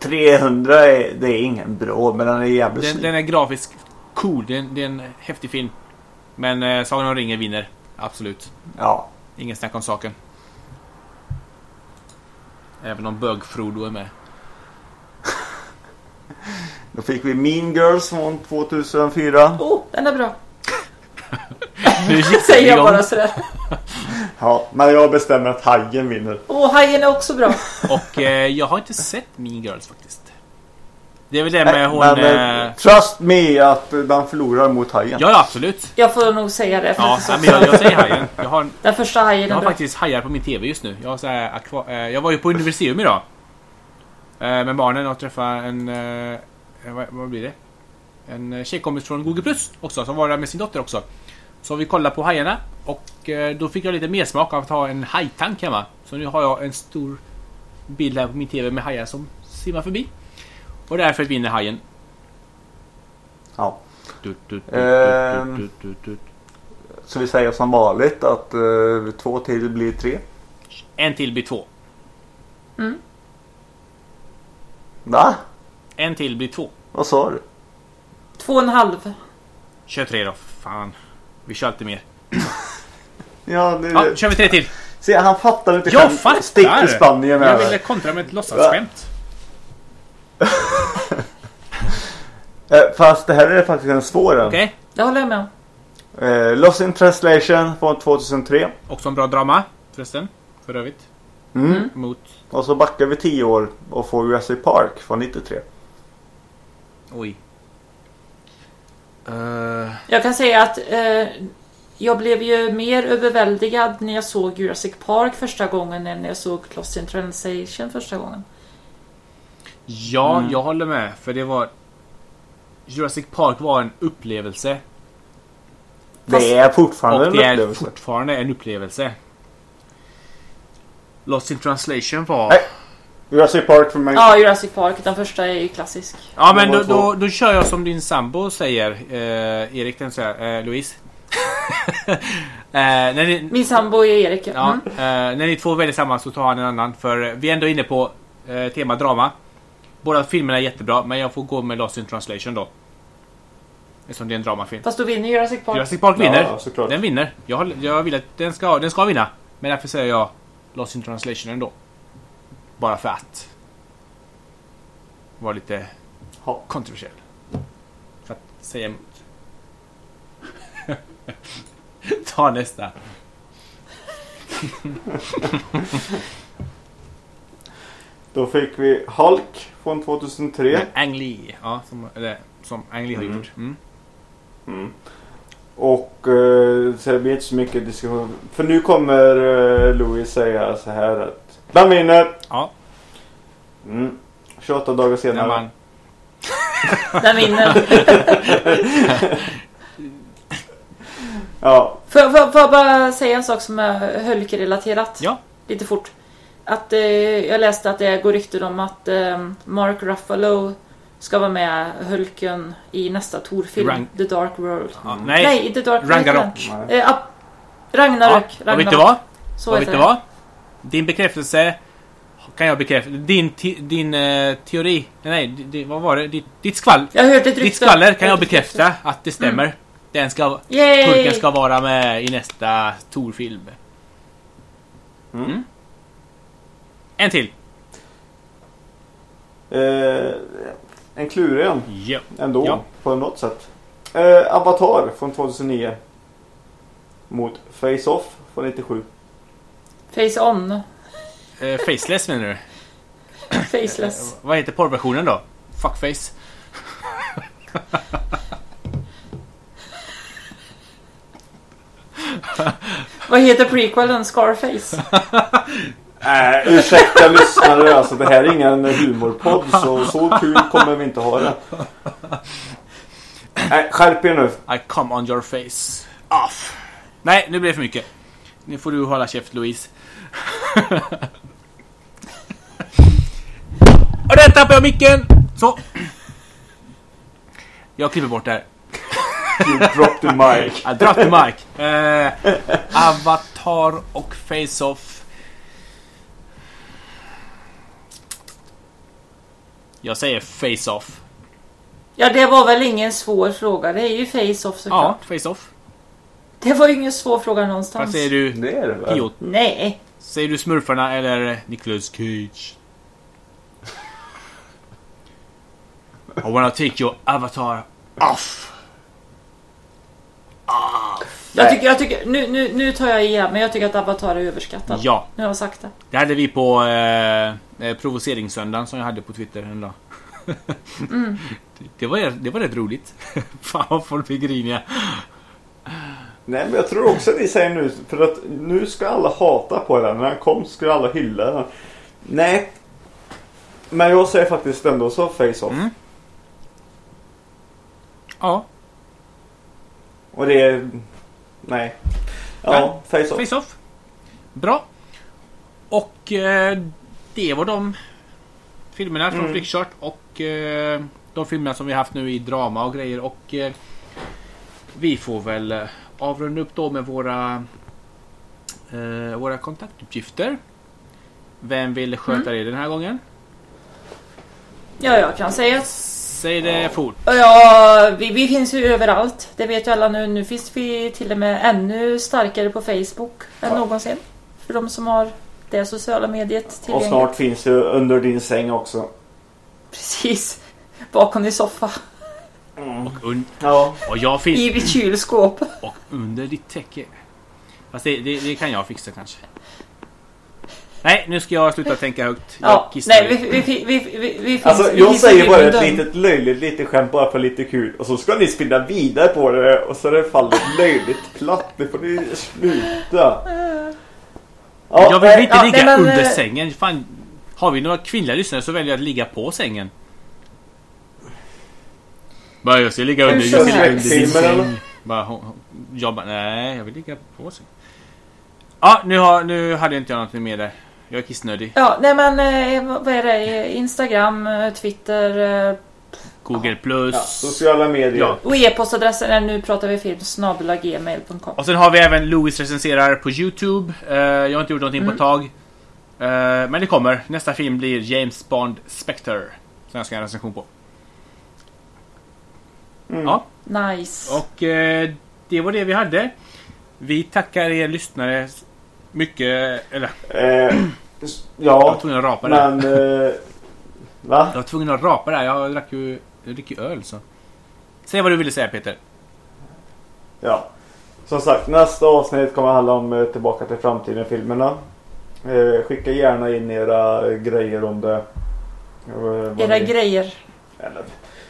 300 är, det är ingen bra, men den är jävligt Den, snygg. den är grafiskt cool. Det är, en, det är en häftig film. Men eh, Sagan om ringen vinner. Absolut. Ja. Ingen snack om saken. Även om bög-Frodo är med. Då fick vi Mean Girls från 2004. Oh, den är bra. Nu Säger jag bara sådär. Ja, men jag bestämmer att Hajen vinner. Åh, Hajen är också bra. Och eh, jag har inte sett Mean Girls faktiskt. Det är väl det med hon... men, eh, eh, trust me att den förlorar mot Hajen. ja, absolut. Jag får nog säga det. För Ja, nej, det men jag, jag säger hajen. Jag har, Den första hajen jag har bra. faktiskt hajar på min TV just nu. Jag, har så här, aqua, eh, jag var ju på Universium idag. Eh, med barnen och träffade en... Eh, vad, vad blir det? En eh, tjejkompis från Google Plus också, som var där med sin dotter också. Så vi kollade på hajarna och eh, då fick jag lite mer smak av att ha en hajtank hemma. Så nu har jag en stor bild här på min TV med hajar som simmar förbi. Och därför vinner hajen. Ja. Du, du, du, du, du, du, du. Så vi säger som vanligt att eh, två till blir tre. En till blir två. Va? En till blir två. Vad sa du? Två och en halv. Kör tre då. Fan. Vi kör alltid mer. Ja, det, Ja, kör vi tre till. Se, han fattar inte Jag fattar! Stick till Spanien med Jag ville kontra med ett låtsasskämt. Eh, Fast det här är faktiskt en svår. Okej. Det håller jag med om. Eh, Lost in translation från 2003. Också en bra drama förresten. För övrigt. Mm. Mot... Och så backar vi 10 år och får Jurassic Park från 93. Oj. Uh, Jag kan säga att eh, jag blev ju mer överväldigad när jag såg Jurassic Park första gången än när jag såg Lost in Translation första gången. ja, Mm. jag håller med. För det var... Jurassic Park var en upplevelse. Fast- det är fortfarande Och en det är upplevelse. fortfarande en upplevelse. Lost in translation var... Nej. Jurassic Park för mig. Ja, Jurassic Park. Den första är ju klassisk. Ja men då, då, då kör jag som din sambo säger. Eh, Erik den säger. Eh, Louise. eh, när ni, Min sambo är Erik. ja, Mm. eh, när ni två väljer samma så tar han en annan. För vi är ändå inne på eh, tema drama. Båda filmerna är jättebra men jag får gå med Lost in translation då. Eftersom det är en dramafilm. Fast då vinner Jurassic Park. Jurassic Park vinner. Ja, den vinner. Jag, jag vill att den ska, den ska vinna. Men därför säger jag Lost in translation ändå. Bara för att. Vara lite Ja. kontroversiell. För att säga emot. Ta nästa. Då fick vi Hulk från 2003. Ang Lee. Ja, som, eller, som Ang Lee har Mm. gjort. Mm. Och eh, så det blir inte så mycket diskussion. För nu kommer eh, Louis säga så här att den vinner. Ja, Mm. 28 dagar senare. man... Den vinner. Ja. Får jag, bara säga en sak som är Hulk-relaterat? Ja. Lite fort. Att eh, jag läste att det går rykten om att eh, Mark Ruffalo ska vara med Hulken i nästa Thor-film. Rang- The Dark World. Ja, nej, Nej, inte Dark Ragnarok. Eh, Ragnarök. Ja, och vet du vad? Så och vet du vad? Din bekräftelse kan jag bekräfta. Din, te, din eh, teori. Nej, di- vad var det? Ditt, ditt skvall. Jag hört ett. Ditt skvaller kan jag bekräfta att det stämmer. Den ska, Yay! Ska vara med i nästa Tor-film. Mm. Mm. En till. Eh, en klurig en Ja. ändå. Ja. På något sätt. Eh, Avatar från 2009. Mot Face-Off från 97. Face on. Eh, faceless menar du? Faceless. Vad heter porrversionen då? Fuckface? Vad heter prequelen? Scarface? Nej, ursäkta lyssnare alltså. Det här är ingen humorpodd så så kul kommer vi inte ha det. Nej, skärp er nu. I come on your face. Off. Nej, nu blir det för mycket. Nu får du hålla käft Louise. Och där tappade jag micken! Så. Jag klipper bort det här. You dropped the mic. I dropped the mic. Eh, Avatar och Face-Off. Jag säger Face-Off. Ja, det var väl ingen svår fråga. Det är ju face-off Ja, såklart. Face-Off. Det var ju ingen svår fråga Vad någonstans. säger du? Det är det väl? Nej. Säger du Smurfarna eller Nicolas Cage? I wanna take your avatar off. Jag tycker, jag tycker, nu, nu, nu tar jag igen, men jag tycker att Avatar är överskattad. Ja, Nu har jag sagt det. det hade vi på eh, eh, provoceringssöndagen som jag hade på Twitter en dag. det, det, var, det var rätt roligt. Fan vad folk blir griniga. Nej, men jag tror också att ni säger nu. För att nu ska alla hata på den. När den kom skulle alla hylla den. Nej. Men jag säger faktiskt ändå så face-off. Mm. Ja, Och det är... Nej. Ja, face-off. Face-Off. Bra. Och eh, det var de filmerna från Mm. Flickchart och eh, de filmerna som vi haft nu i drama och grejer och eh, vi får väl eh, avrunda upp då med våra eh, våra kontaktuppgifter. Vem vill sköta det den här gången? Ja, jag kan säga Säg det fort. Ja, vi, vi finns ju överallt. Det vet ju alla nu. Nu finns vi till och med ännu starkare på Facebook än Ja. någonsin. För de som har det sociala mediet Och tillgängligt. snart finns ju under din säng också. Precis. Bakom din soffa. Mm. Och, un- Ja. och jag finns I ditt kylskåp. och under ditt täcke. Fast det, det, det kan jag fixa kanske. Nej, nu ska jag sluta tänka högt. Jag Ja, kissar nej, vi, vi, vi, vi, vi, vi finns Alltså vi jag finns säger bara ett litet löjligt litet skämt bara för lite kul. Och så ska ni spinna vidare på det och så är det fallet löjligt platt. Det får ni sluta. Ja, jag vill nej, inte ja, ligga nej, men, under eh, sängen. Fan, har vi några kvinnliga lyssnare så väljer jag att ligga på sängen. Bara jag ska ligga under, jag ska ligga under din säng. Bara, hon, hon, jag bara, nej jag vill ligga på sängen. Ja, nu, har, nu hade inte jag något mer där. Jag är kissnödig. Ja, nej men eh, vad är det? Instagram, eh, Twitter eh, Google plus. Ja, sociala medier. Ja. och e-postadressen är nu pratar vi film snabel-a gmail.com. Och sen har vi även Louis recenserar på Youtube. Eh, jag har inte gjort någonting på ett tag. Eh, men det kommer. Nästa film blir James Bond Spectre. Som jag ska göra en recension på. Mm. Ja, Nice. och eh, det var det vi hade. Vi tackar er lyssnare mycket. Eller, Eh, jag var ja, tvungen att rapa där. men... Eh, va? Jag var tvungen att rapa där. Jag drack ju, jag dricker öl så. Säg vad du ville säga Peter. Ja. Som sagt, nästa avsnitt kommer handla om eh, Tillbaka till framtiden-filmerna. Eh, skicka gärna in era eh, grejer om det. Eh, Era ni- grejer. eller,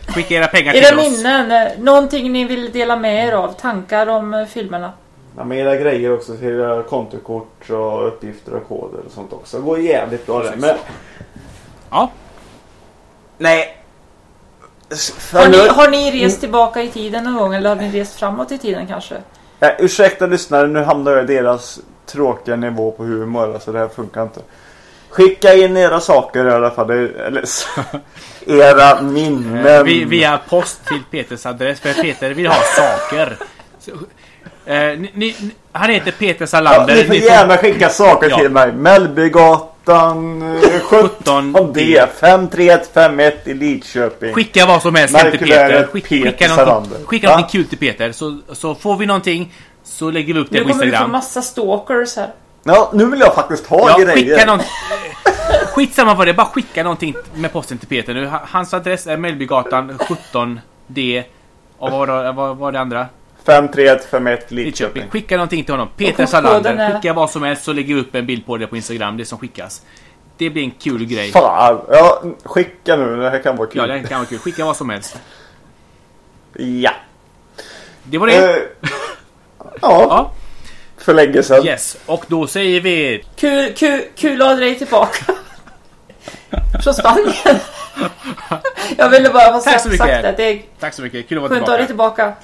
Skicka era pengar Era till oss. minnen. eh, Någonting ni vill dela med er av. Tankar om eh, filmerna. ja, men era grejer också till era kontokort och uppgifter och koder och sånt också. Det går jävligt bra det. Men Ja, nej. Har ni, har ni rest tillbaka i tiden någon gång eller har ni rest framåt i tiden kanske? Eh, ursäkta lyssnare, nu hamnar jag i deras tråkiga nivå på humor. Alltså det här funkar inte. Skicka in era saker i alla fall. Eller era minnen. Eh, vi, via post till Peters adress. För Peter vill ha saker. Så, eh, ni, ni, han heter Peter Ja, Salander. ni får Ni får- gärna skicka saker Ja. till mig. Mellbygatan eh, 17D 53151 i Lidköping. Skicka vad som helst till Peter. Skick, Peter skicka någonting, skicka någonting kul till Peter. Så, så får vi någonting så lägger vi upp det Nu på kommer vi få Instagram. massa stalkers här. Ja, nu vill jag faktiskt ha Ja, grejer. skicka någon, Skitsamma vad det är, bara skicka någonting med posten till Peter nu. Ha- Hans adress är Mellbygatan 17D. Och vad var det, vad var det andra? 53151 Lidköping. Skicka någonting till honom. Peter Salander. är- Skicka vad som helst så lägger vi upp en bild på det på Instagram. Det som skickas. Det blir en kul grej. Fan. Ja, skicka nu. Det här kan vara Ja, kul. det kan vara kul. Skicka vad som helst. Ja. Det var det. Eh, ja, Ja, för länge sedan. yes. Och då säger vi... Kul, kul, kul att ha dig tillbaka. Från Spanien. Jag ville bara ha Tack sagt, så mycket. sagt att det är Tack så mycket. Kul att vara skönt att ha dig tillbaka.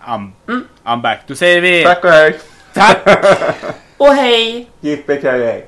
tillbaka. I'm, I'm back. Då säger vi... Tack och hej. Tack. Och hej! Yippee